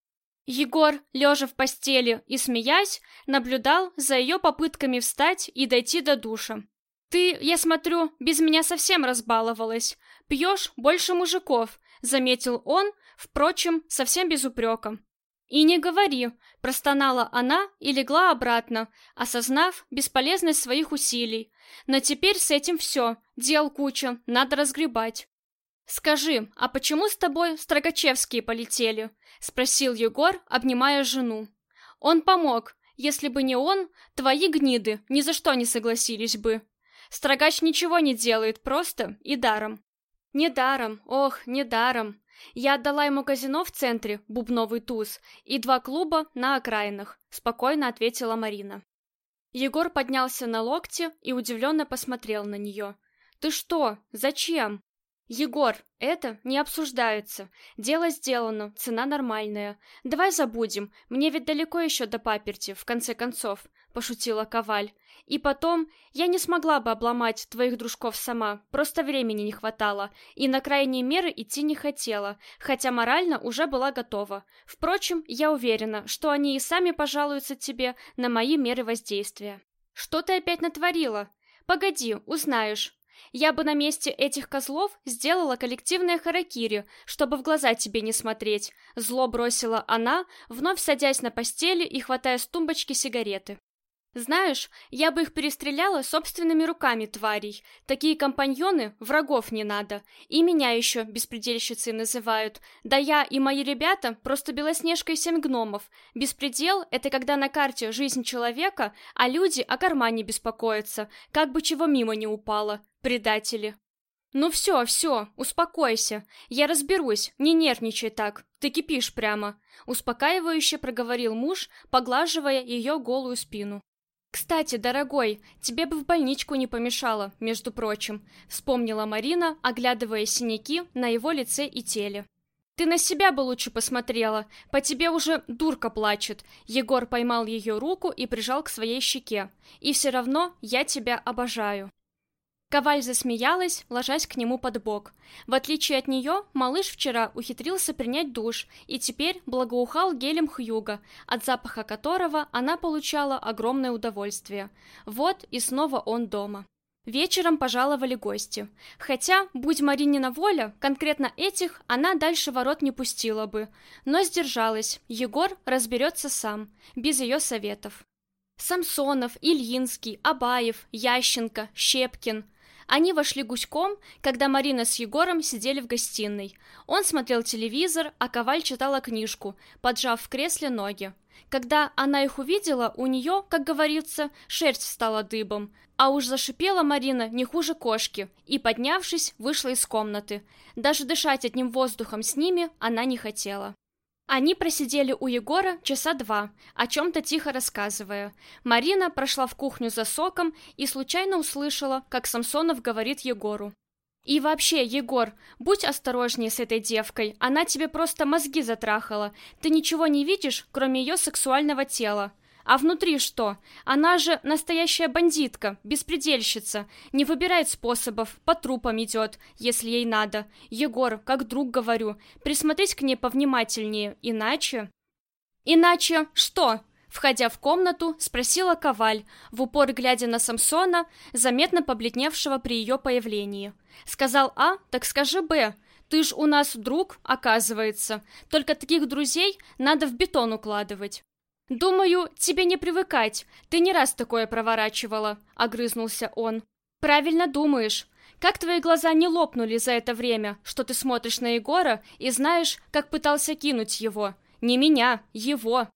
Егор, лежа в постели и смеясь, наблюдал за ее попытками встать и дойти до душа. «Ты, я смотрю, без меня совсем разбаловалась. Пьешь больше мужиков», — заметил он, впрочем, совсем без упрека. «И не говори», — простонала она и легла обратно, осознав бесполезность своих усилий. «Но теперь с этим все, дел куча, надо разгребать». «Скажи, а почему с тобой Строгачевские полетели?» — спросил Егор, обнимая жену. «Он помог. Если бы не он, твои гниды ни за что не согласились бы. Строгач ничего не делает, просто и даром». «Не даром, ох, не даром. Я отдала ему казино в центре, бубновый туз, и два клуба на окраинах», — спокойно ответила Марина. Егор поднялся на локте и удивленно посмотрел на нее. «Ты что? Зачем?» «Егор, это не обсуждается. Дело сделано, цена нормальная. Давай забудем, мне ведь далеко еще до паперти, в конце концов», — пошутила Коваль. «И потом, я не смогла бы обломать твоих дружков сама, просто времени не хватало, и на крайние меры идти не хотела, хотя морально уже была готова. Впрочем, я уверена, что они и сами пожалуются тебе на мои меры воздействия». «Что ты опять натворила?» «Погоди, узнаешь. Я бы на месте этих козлов сделала коллективное харакири, чтобы в глаза тебе не смотреть. Зло бросила она, вновь садясь на постели и хватая с тумбочки сигареты. Знаешь, я бы их перестреляла собственными руками тварей. Такие компаньоны врагов не надо. И меня еще беспредельщицей называют. Да я и мои ребята просто Белоснежка и семь гномов. Беспредел — это когда на карте жизнь человека, а люди о кармане беспокоятся, как бы чего мимо не упало. Предатели. «Ну все, все, успокойся. Я разберусь, не нервничай так. Ты кипишь прямо», — успокаивающе проговорил муж, поглаживая ее голую спину. «Кстати, дорогой, тебе бы в больничку не помешало, между прочим», — вспомнила Марина, оглядывая синяки на его лице и теле. «Ты на себя бы лучше посмотрела, по тебе уже дурка плачет». Егор поймал ее руку и прижал к своей щеке. «И все равно я тебя обожаю». Коваль засмеялась, ложась к нему под бок. В отличие от нее, малыш вчера ухитрился принять душ и теперь благоухал гелем Хьюга, от запаха которого она получала огромное удовольствие. Вот и снова он дома. Вечером пожаловали гости. Хотя, будь Маринина воля, конкретно этих она дальше ворот не пустила бы. Но сдержалась, Егор разберется сам, без ее советов. Самсонов, Ильинский, Абаев, Ященко, Щепкин – они вошли гуськом, когда Марина с Егором сидели в гостиной. Он смотрел телевизор, а Коваль читала книжку, поджав в кресле ноги. Когда она их увидела, у нее, как говорится, шерсть стала дыбом. А уж зашипела Марина не хуже кошки и, поднявшись, вышла из комнаты. Даже дышать одним воздухом с ними она не хотела. Они просидели у Егора часа два, о чем-то тихо рассказывая. Марина прошла в кухню за соком и случайно услышала, как Самсонов говорит Егору. «И вообще, Егор, будь осторожнее с этой девкой, она тебе просто мозги затрахала. Ты ничего не видишь, кроме ее сексуального тела. А внутри что? Она же настоящая бандитка, беспредельщица. Не выбирает способов, по трупам идет, если ей надо. Егор, как друг говорю, присмотреть к ней повнимательнее, иначе... Иначе что? Входя в комнату, спросила Коваль, в упор глядя на Самсона, заметно побледневшего при ее появлении. Сказал А, так скажи Б. Ты ж у нас друг, оказывается. Только таких друзей надо в бетон укладывать. «Думаю, тебе не привыкать. Ты не раз такое проворачивала», — огрызнулся он. «Правильно думаешь. Как твои глаза не лопнули за это время, что ты смотришь на Егора и знаешь, как пытался кинуть его? Не меня, его».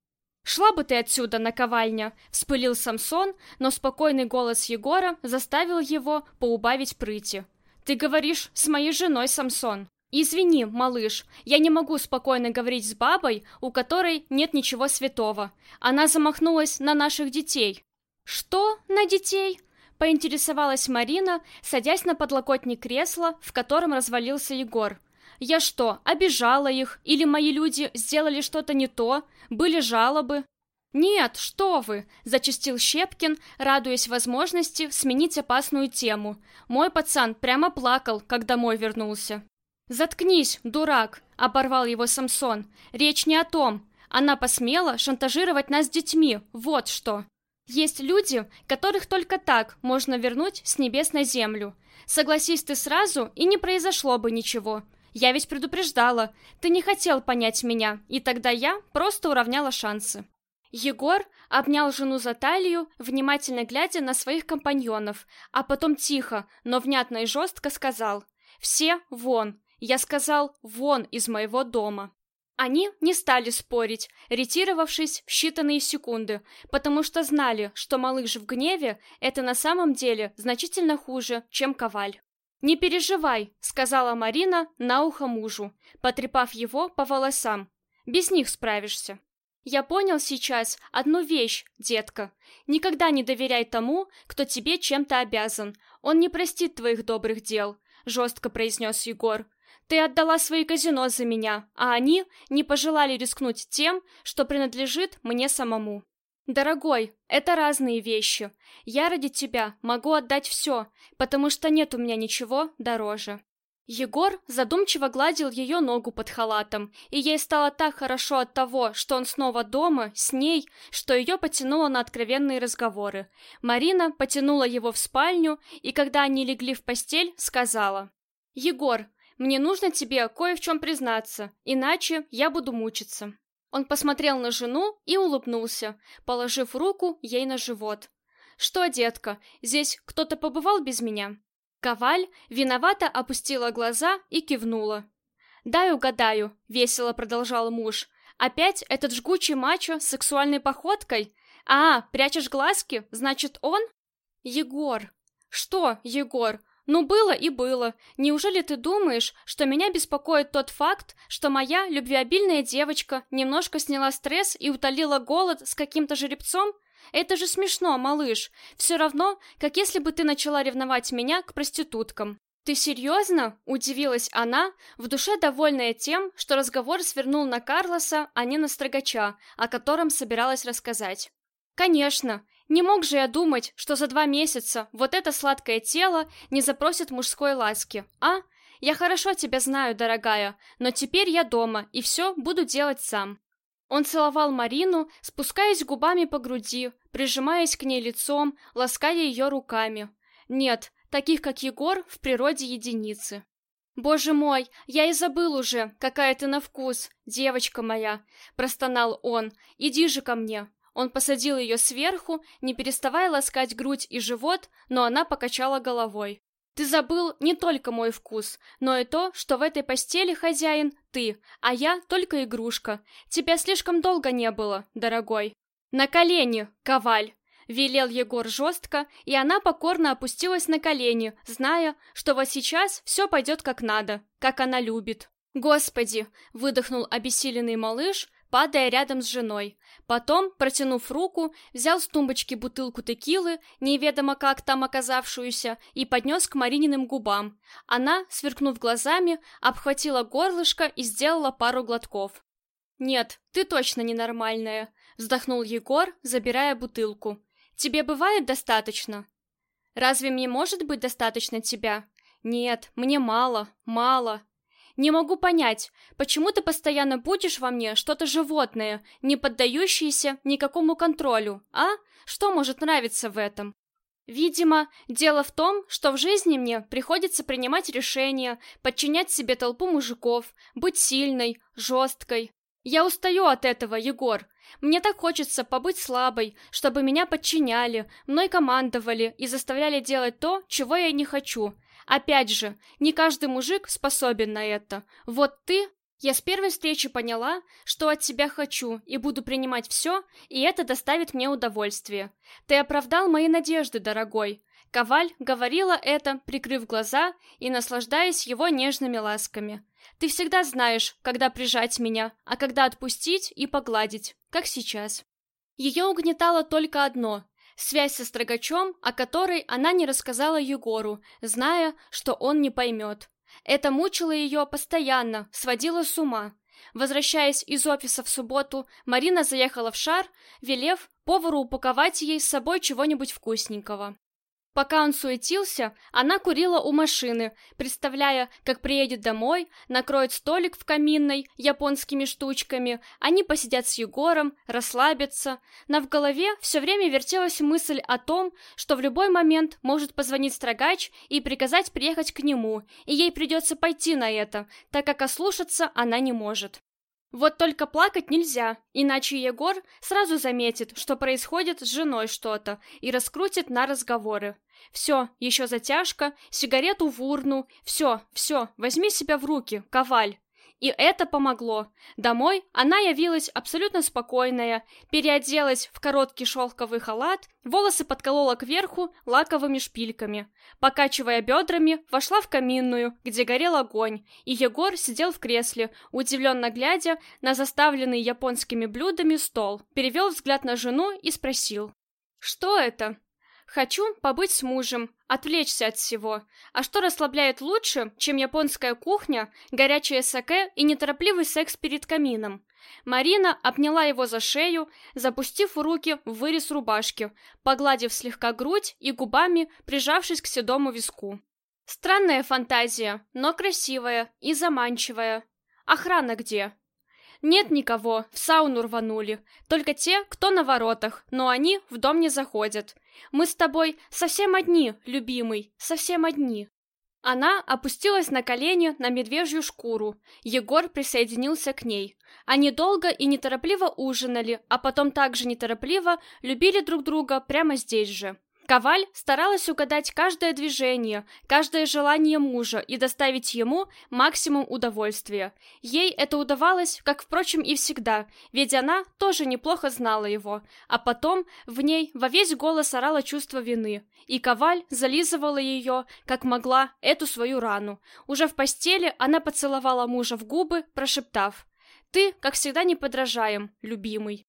«Шла бы ты отсюда, наковальня!» — вспылил Самсон, но спокойный голос Егора заставил его поубавить прыти. «Ты говоришь с моей женой, Самсон!» «Извини, малыш, я не могу спокойно говорить с бабой, у которой нет ничего святого. Она замахнулась на наших детей». «Что на детей?» — поинтересовалась Марина, садясь на подлокотник кресла, в котором развалился Егор. «Я что, обижала их? Или мои люди сделали что-то не то? Были жалобы?» «Нет, что вы!» — зачастил Щепкин, радуясь возможности сменить опасную тему. «Мой пацан прямо плакал, когда домой вернулся». «Заткнись, дурак!» — оборвал его Самсон. «Речь не о том. Она посмела шантажировать нас детьми, вот что!» Есть люди, которых только так можно вернуть с небес на землю. Согласись ты сразу, и не произошло бы ничего. Я ведь предупреждала. Ты не хотел понять меня, и тогда я просто уравняла шансы. Егор обнял жену за талию, внимательно глядя на своих компаньонов, а потом тихо, но внятно и жестко сказал «Все вон, я сказал «вон из моего дома». Они не стали спорить, ретировавшись в считанные секунды, потому что знали, что малыш в гневе — это на самом деле значительно хуже, чем коваль. «Не переживай», — сказала Марина на ухо мужу, потрепав его по волосам. «Без них справишься». «Я понял сейчас одну вещь, детка. Никогда не доверяй тому, кто тебе чем-то обязан. Он не простит твоих добрых дел», — жестко произнес Егор. Ты отдала свои казино за меня, а они не пожелали рискнуть тем, что принадлежит мне самому. Дорогой, это разные вещи. Я ради тебя могу отдать все, потому что нет у меня ничего дороже. Егор задумчиво гладил ее ногу под халатом, и ей стало так хорошо от того, что он снова дома, с ней, что ее потянуло на откровенные разговоры. Марина потянула его в спальню, и когда они легли в постель, сказала, «Егор, мне нужно тебе кое в чем признаться, иначе я буду мучиться». Он посмотрел на жену и улыбнулся, положив руку ей на живот. «Что, детка, здесь кто-то побывал без меня?» Коваль виновато опустила глаза и кивнула. «Дай угадаю», — весело продолжал муж. «Опять этот жгучий мачо с сексуальной походкой? А, прячешь глазки? Значит, он?» «Егор». «Что, Егор? Ну, было и было. Неужели ты думаешь, что меня беспокоит тот факт, что моя любвеобильная девочка немножко сняла стресс и утолила голод с каким-то жеребцом? Это же смешно, малыш. Все равно, как если бы ты начала ревновать меня к проституткам. «Ты серьезно?» – удивилась она, в душе довольная тем, что разговор свернул на Карлоса, а не на Строгача, о котором собиралась рассказать. «Конечно. Не мог же я думать, что за два месяца вот это сладкое тело не запросит мужской ласки, а? Я хорошо тебя знаю, дорогая, но теперь я дома и все буду делать сам. Он целовал Марину, спускаясь губами по груди, прижимаясь к ней лицом, лаская ее руками. Нет, таких как Егор в природе единицы. «Боже мой, я и забыл уже, какая ты на вкус, девочка моя!» – простонал он. «Иди же ко мне, он посадил ее сверху, не переставая ласкать грудь и живот, но она покачала головой. «Ты забыл не только мой вкус, но и то, что в этой постели хозяин ты, а я только игрушка. Тебя слишком долго не было, дорогой». «На колени, коваль!» — велел Егор жестко, и она покорно опустилась на колени, зная, что вот сейчас все пойдет как надо, как она любит. «Господи!» — выдохнул обессиленный малыш, падая рядом с женой. Потом, протянув руку, взял с тумбочки бутылку текилы, неведомо как там оказавшуюся, и поднес к Марининым губам. Она, сверкнув глазами, обхватила горлышко и сделала пару глотков. «Нет, ты точно ненормальная», — вздохнул Егор, забирая бутылку. «Тебе бывает достаточно?» «Разве мне может быть достаточно тебя?» «Нет, мне мало, мало», не могу понять, почему ты постоянно будешь во мне что-то животное, не поддающееся никакому контролю, а? Что может нравиться в этом? Видимо, дело в том, что в жизни мне приходится принимать решения, подчинять себе толпу мужиков, быть сильной, жесткой. Я устаю от этого, Егор. Мне так хочется побыть слабой, чтобы меня подчиняли, мной командовали и заставляли делать то, чего я не хочу. Опять же, не каждый мужик способен на это. Вот ты... Я с первой встречи поняла, что от тебя хочу, и буду принимать все, и это доставит мне удовольствие. Ты оправдал мои надежды, дорогой. Коваль говорила это, прикрыв глаза и наслаждаясь его нежными ласками. Ты всегда знаешь, когда прижать меня, а когда отпустить и погладить, как сейчас. Ее угнетало только одно — связь со строгачом, о которой она не рассказала Егору, зная, что он не поймет. Это мучило ее постоянно, сводило с ума. Возвращаясь из офиса в субботу, Марина заехала в шар, велев повару упаковать ей с собой чего-нибудь вкусненького. Пока он суетился, она курила у машины, представляя, как приедет домой, накроет столик в каминной японскими штучками, они посидят с Егором, расслабятся. Но в голове все время вертелась мысль о том, что в любой момент может позвонить строгач и приказать приехать к нему, и ей придется пойти на это, так как ослушаться она не может. Вот только плакать нельзя, иначе Егор сразу заметит, что происходит с женой что-то, и раскрутит на разговоры. Все, еще затяжка, сигарету в урну, все, все, возьми себя в руки, коваль. И это помогло. Домой она явилась абсолютно спокойная, переоделась в короткий шелковый халат, волосы подколола кверху лаковыми шпильками. Покачивая бедрами, вошла в каминную, где горел огонь, и Егор сидел в кресле, удивленно глядя на заставленный японскими блюдами стол, перевел взгляд на жену и спросил. «Что это?» Хочу побыть с мужем, отвлечься от всего. А что расслабляет лучше, чем японская кухня, горячее саке и неторопливый секс перед камином? Марина обняла его за шею, запустив руки в вырез рубашки, погладив слегка грудь и губами, прижавшись к седому виску. Странная фантазия, но красивая и заманчивая. Охрана где? Нет никого, в сауну рванули. Только те, кто на воротах, но они в дом не заходят. Мы с тобой совсем одни, любимый, совсем одни. Она опустилась на колени на медвежью шкуру. Егор присоединился к ней. Они долго и неторопливо ужинали, а потом также неторопливо любили друг друга прямо здесь же. Коваль старалась угадать каждое движение, каждое желание мужа и доставить ему максимум удовольствия. Ей это удавалось, как, впрочем, и всегда, ведь она тоже неплохо знала его. А потом в ней во весь голос орало чувство вины, и Коваль зализывала ее, как могла, эту свою рану. Уже в постели она поцеловала мужа в губы, прошептав «Ты, как всегда, неподражаем, любимый».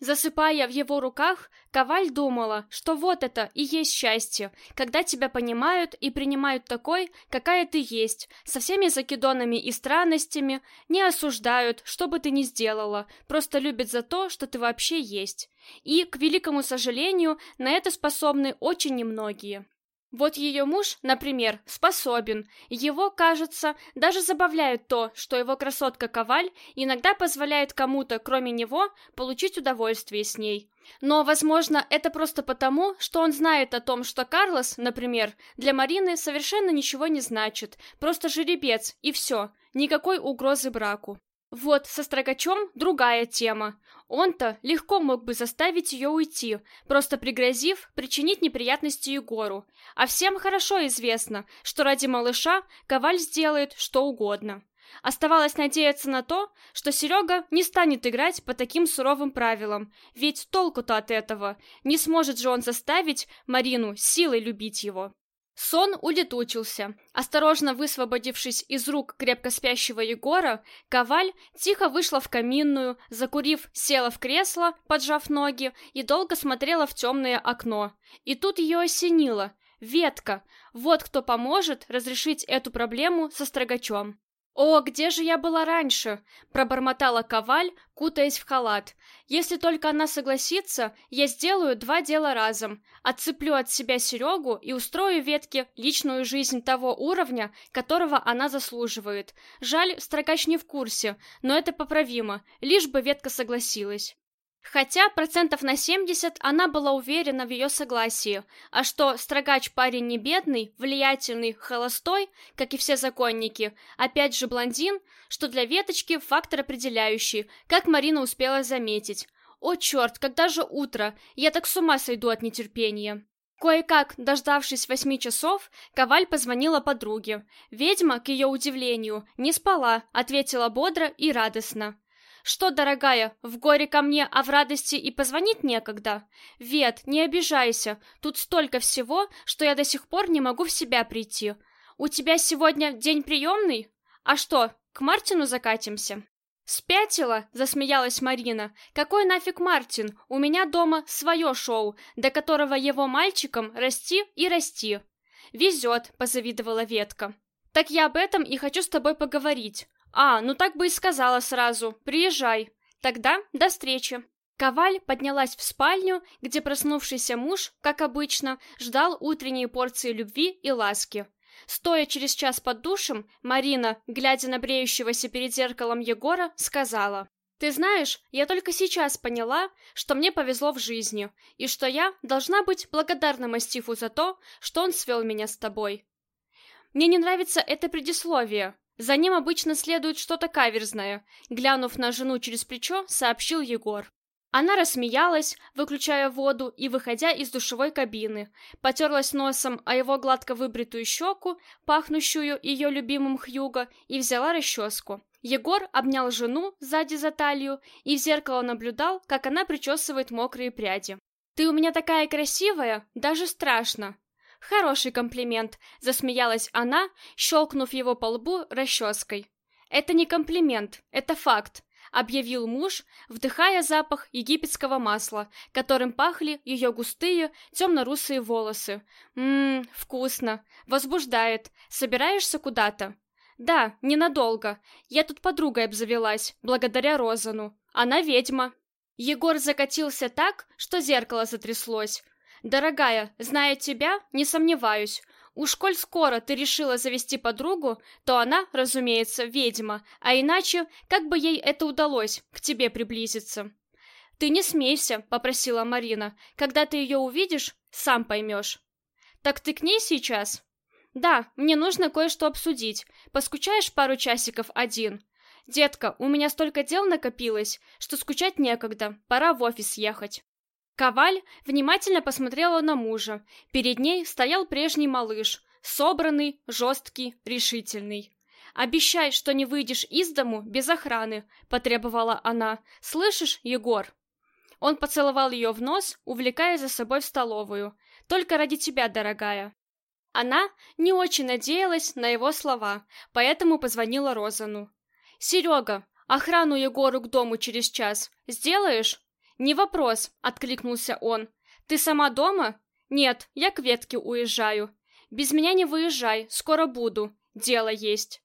Засыпая в его руках, Коваль думала, что вот это и есть счастье, когда тебя понимают и принимают такой, какая ты есть, со всеми закидонами и странностями, не осуждают, что бы ты ни сделала, просто любят за то, что ты вообще есть. И, к великому сожалению, на это способны очень немногие. Вот ее муж, например, способен. Его, кажется, даже забавляет то, что его красотка Коваль иногда позволяет кому-то, кроме него, получить удовольствие с ней. Но, возможно, это просто потому, что он знает о том, что Карлос, например, для Марины совершенно ничего не значит, просто жеребец, и все, никакой угрозы браку. Вот, со строгачом другая тема. Он-то легко мог бы заставить ее уйти, просто пригрозив причинить неприятности Егору. А всем хорошо известно, что ради малыша Коваль сделает что угодно. Оставалось надеяться на то, что Серега не станет играть по таким суровым правилам, ведь толку-то от этого, не сможет же он заставить Марину силой любить его. Сон улетучился. Осторожно высвободившись из рук крепко спящего Егора, Коваль тихо вышла в каминную, закурив, села в кресло, поджав ноги, и долго смотрела в темное окно. И тут ее осенило. Ветка! Вот кто поможет разрешить эту проблему со строгачом. «О, где же я была раньше?» — пробормотала Коваль, кутаясь в халат. «Если только она согласится, я сделаю два дела разом. Отцеплю от себя Серегу и устрою Ветке личную жизнь того уровня, которого она заслуживает. Жаль, Строгач не в курсе, но это поправимо, лишь бы Ветка согласилась». Хотя процентов на 70 она была уверена в ее согласии, а что строгач парень не бедный, влиятельный, холостой, как и все законники, опять же блондин, что для веточки фактор определяющий, как Марина успела заметить. О черт, когда же утро, я так с ума сойду от нетерпения. Кое-как, дождавшись восьми часов, Коваль позвонила подруге. Ведьма, к ее удивлению, не спала, ответила бодро и радостно. «Что, дорогая, в горе ко мне, а в радости и позвонить некогда? Вет, не обижайся, тут столько всего, что я до сих пор не могу в себя прийти. У тебя сегодня день приемный? А что, к Мартину закатимся?» «Спятила?» — засмеялась Марина. «Какой нафиг Мартин? У меня дома свое шоу, до которого его мальчикам расти и расти». «Везет», — позавидовала Ветка. «Так я об этом и хочу с тобой поговорить. «А, ну так бы и сказала сразу. Приезжай. Тогда до встречи». Коваль поднялась в спальню, где проснувшийся муж, как обычно, ждал утренней порции любви и ласки. Стоя через час под душем, Марина, глядя на бреющегося перед зеркалом Егора, сказала, «Ты знаешь, я только сейчас поняла, что мне повезло в жизни, и что я должна быть благодарна Мастифу за то, что он свел меня с тобой. Мне не нравится это предисловие, за ним обычно следует что-то каверзное, глянув на жену через плечо, сообщил Егор. Она рассмеялась, выключая воду и выходя из душевой кабины, потерлась носом о его гладко выбритую щеку, пахнущую ее любимым Хьюго, и взяла расческу. Егор обнял жену сзади за талию и в зеркало наблюдал, как она причесывает мокрые пряди. «Ты у меня такая красивая, даже страшно!» Хороший комплимент, засмеялась она, щелкнув его по лбу расческой. Это не комплимент, это факт, объявил муж, вдыхая запах египетского масла, которым пахли ее густые темно-русые волосы. Ммм, вкусно, возбуждает. Собираешься куда-то? Да, ненадолго. Я тут подругой обзавелась, благодаря Розану. Она ведьма. Егор закатился так, что зеркало затряслось. «Дорогая, зная тебя, не сомневаюсь. Уж коль скоро ты решила завести подругу, то она, разумеется, ведьма, а иначе, как бы ей это удалось, к тебе приблизиться?» «Ты не смейся», — попросила Марина. «Когда ты ее увидишь, сам поймешь». «Так ты к ней сейчас?» «Да, мне нужно кое-что обсудить. Поскучаешь пару часиков один?» «Детка, у меня столько дел накопилось, что скучать некогда. Пора в офис ехать». Коваль внимательно посмотрела на мужа. Перед ней стоял прежний малыш, собранный, жесткий, решительный. «Обещай, что не выйдешь из дому без охраны», — потребовала она. «Слышишь, Егор?» Он поцеловал ее в нос, увлекая за собой в столовую. «Только ради тебя, дорогая». Она не очень надеялась на его слова, поэтому позвонила Розану. «Серега, охрану Егору к дому через час. Сделаешь?» «Не вопрос», — откликнулся он. «Ты сама дома?» «Нет, я к ветке уезжаю». «Без меня не выезжай, скоро буду. Дело есть».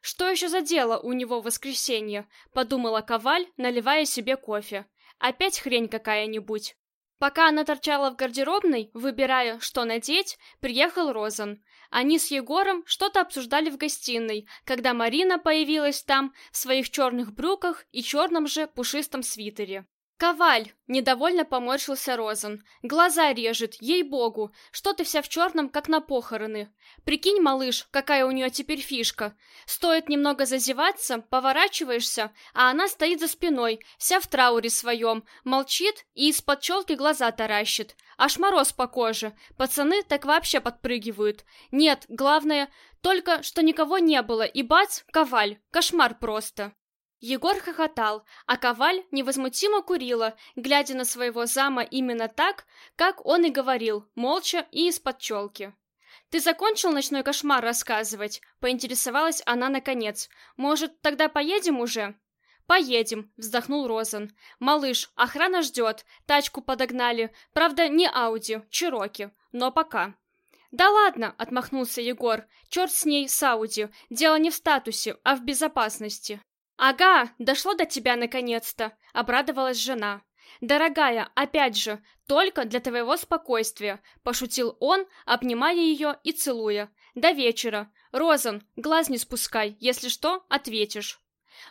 «Что еще за дело у него в воскресенье?» — подумала Коваль, наливая себе кофе. «Опять хрень какая-нибудь». Пока она торчала в гардеробной, выбирая, что надеть, приехал Розан. Они с Егором что-то обсуждали в гостиной, когда Марина появилась там в своих черных брюках и черном же пушистом свитере. «Коваль!» — недовольно поморщился Розан. «Глаза режет, ей-богу! Что ты вся в черном, как на похороны? Прикинь, малыш, какая у нее теперь фишка. Стоит немного зазеваться, поворачиваешься, а она стоит за спиной, вся в трауре своем, молчит и из-под челки глаза таращит. Аж мороз по коже. Пацаны так вообще подпрыгивают. Нет, главное, только что никого не было, и бац, Коваль, кошмар просто!» Егор хохотал, а Коваль невозмутимо курила, глядя на своего зама именно так, как он и говорил, молча и из-под челки. «Ты закончил ночной кошмар рассказывать?» — поинтересовалась она наконец. «Может, тогда поедем уже?» «Поедем», — вздохнул Розан. «Малыш, охрана ждет, тачку подогнали. Правда, не Ауди, Чироки, но пока». «Да ладно», — отмахнулся Егор. «Черт с ней, с Ауди. Дело не в статусе, а в безопасности». «Ага, дошло до тебя наконец-то», — обрадовалась жена. «Дорогая, опять же, только для твоего спокойствия», — пошутил он, обнимая ее и целуя. «До вечера. Розан, глаз не спускай, если что, ответишь».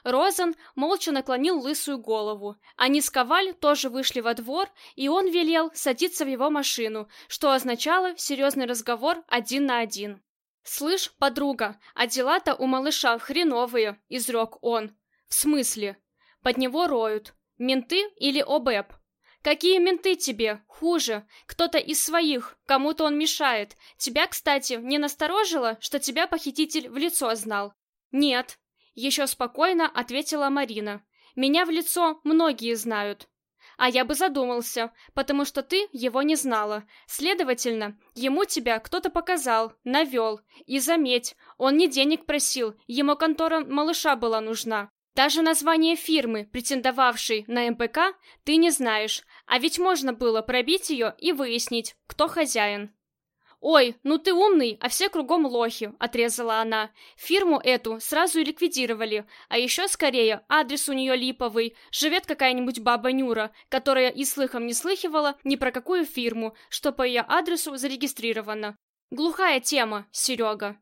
Розан молча наклонил лысую голову. Они с Коваль тоже вышли во двор, и он велел садиться в его машину, что означало серьезный разговор один на один. «Слышь, подруга, а дела-то у малыша хреновые», — изрек он. «В смысле?» «Под него роют. Менты или ОБЭП?» «Какие менты тебе? Хуже. Кто-то из своих. Кому-то он мешает. Тебя, кстати, не насторожило, что тебя похититель в лицо знал?» «Нет», — еще спокойно ответила Марина. «Меня в лицо многие знают». А я бы задумался, потому что ты его не знала. Следовательно, ему тебя кто-то показал, навел. И заметь, он не денег просил, ему контора малыша была нужна. Даже название фирмы, претендовавшей на МПК, ты не знаешь, а ведь можно было пробить ее и выяснить, кто хозяин. «Ой, ну ты умный, а все кругом лохи», — отрезала она. «Фирму эту сразу ликвидировали, а еще скорее адрес у нее липовый. Живет какая-нибудь баба Нюра, которая и слыхом не слыхивала ни про какую фирму, что по ее адресу зарегистрировано. Глухая тема, Серега».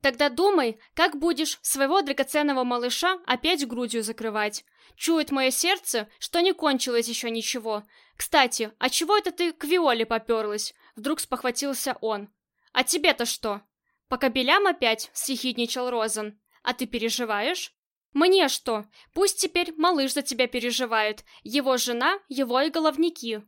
Тогда думай, как будешь своего драгоценного малыша опять грудью закрывать. Чует мое сердце, что не кончилось еще ничего. Кстати, а чего это ты к Виоле поперлась? Вдруг спохватился он. А тебе-то что? По кабелям опять? Съехидничал Розан. А ты переживаешь? Мне что? Пусть теперь малыш за тебя переживает. Его жена, его и головники.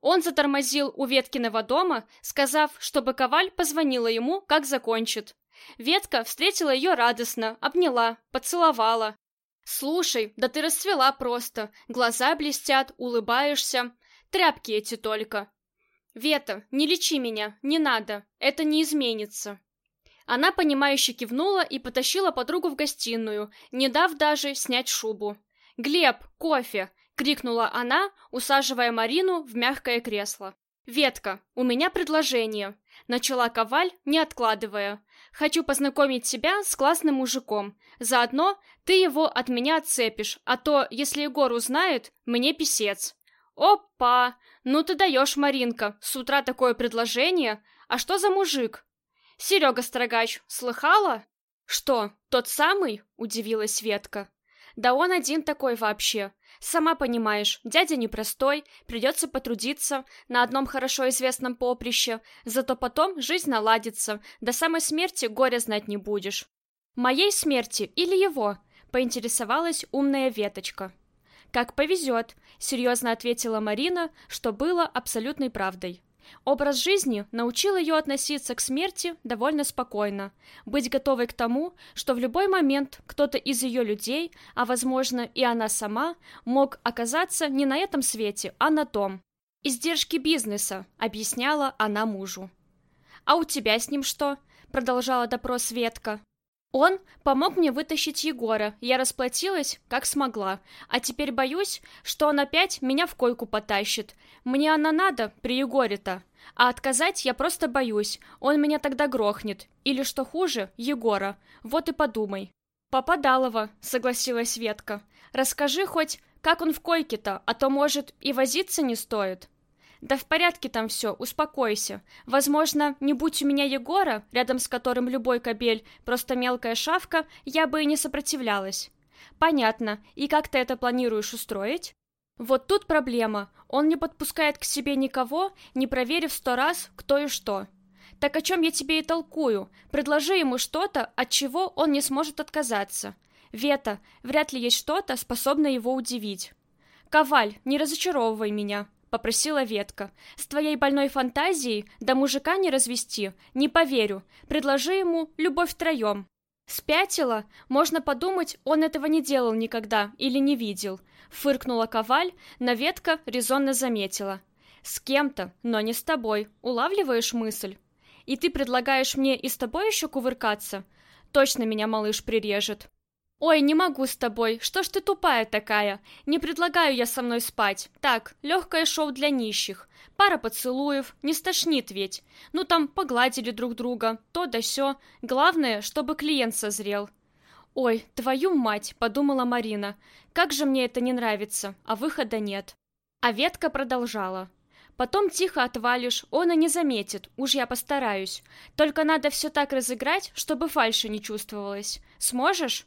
Он затормозил у Веткиного дома, сказав, чтобы Коваль позвонила ему, как закончит. Ветка встретила ее радостно, обняла, поцеловала. «Слушай, да ты расцвела просто. Глаза блестят, улыбаешься. Тряпки эти только. Вета, не лечи меня, не надо, это не изменится». Она, понимающе кивнула и потащила подругу в гостиную, не дав даже снять шубу. «Глеб, кофе!» — крикнула она, усаживая Марину в мягкое кресло. «Ветка, у меня предложение», — начала Коваль, не откладывая. Хочу познакомить тебя с классным мужиком. Заодно ты его от меня отцепишь, а то, если Егор узнает, мне писец». «Опа! Ну ты даешь, Маринка, с утра такое предложение. А что за мужик?» «Серега Строгач, слыхала?» «Что, тот самый?» — удивилась Ветка. «Да он один такой вообще. Сама понимаешь, дядя непростой, придется потрудиться на одном хорошо известном поприще, зато потом жизнь наладится, до самой смерти горя знать не будешь. Моей смерти или его? Поинтересовалась умная веточка. Как повезет, серьезно ответила Марина, что было абсолютной правдой. Образ жизни научил ее относиться к смерти довольно спокойно, быть готовой к тому, что в любой момент кто-то из ее людей, а возможно и она сама, мог оказаться не на этом свете, а на том. «Издержки бизнеса», — объясняла она мужу. «А у тебя с ним что?» — продолжала допрос Ветка. Он помог мне вытащить Егора, я расплатилась, как смогла. А теперь боюсь, что он опять меня в койку потащит. Мне она надо при Егоре-то. А отказать я просто боюсь, он меня тогда грохнет. Или, что хуже, Егора. Вот и подумай. «Попадалова», — согласилась Ветка. «Расскажи хоть, как он в койке-то, а то, может, и возиться не стоит». «Да в порядке там все, успокойся. Возможно, не будь у меня Егора, рядом с которым любой кобель просто мелкая шавка, я бы и не сопротивлялась». «Понятно. И как ты это планируешь устроить?» «Вот тут проблема. Он не подпускает к себе никого, не проверив сто раз, кто и что». «Так о чем я тебе и толкую? Предложи ему что-то, от чего он не сможет отказаться. Вета, вряд ли есть что-то, способное его удивить». «Коваль, не разочаровывай меня», попросила ветка. «С твоей больной фантазией да мужика не развести, не поверю. Предложи ему любовь втроем». «Спятила? Можно подумать, он этого не делал никогда или не видел», — фыркнула Коваль, но ветка резонно заметила. «С кем-то, но не с тобой. Улавливаешь мысль? И ты предлагаешь мне и с тобой еще кувыркаться? Точно меня малыш прирежет». «Ой, не могу с тобой, что ж ты тупая такая? Не предлагаю я со мной спать. Так, легкое шоу для нищих. Пара поцелуев, не стошнит ведь. Ну там погладили друг друга, то да сё. Главное, чтобы клиент созрел». «Ой, твою мать!» — подумала Марина. «Как же мне это не нравится, а выхода нет». А ветка продолжала. Потом тихо отвалишь, он и не заметит, уж я постараюсь. Только надо все так разыграть, чтобы фальши не чувствовалось. Сможешь?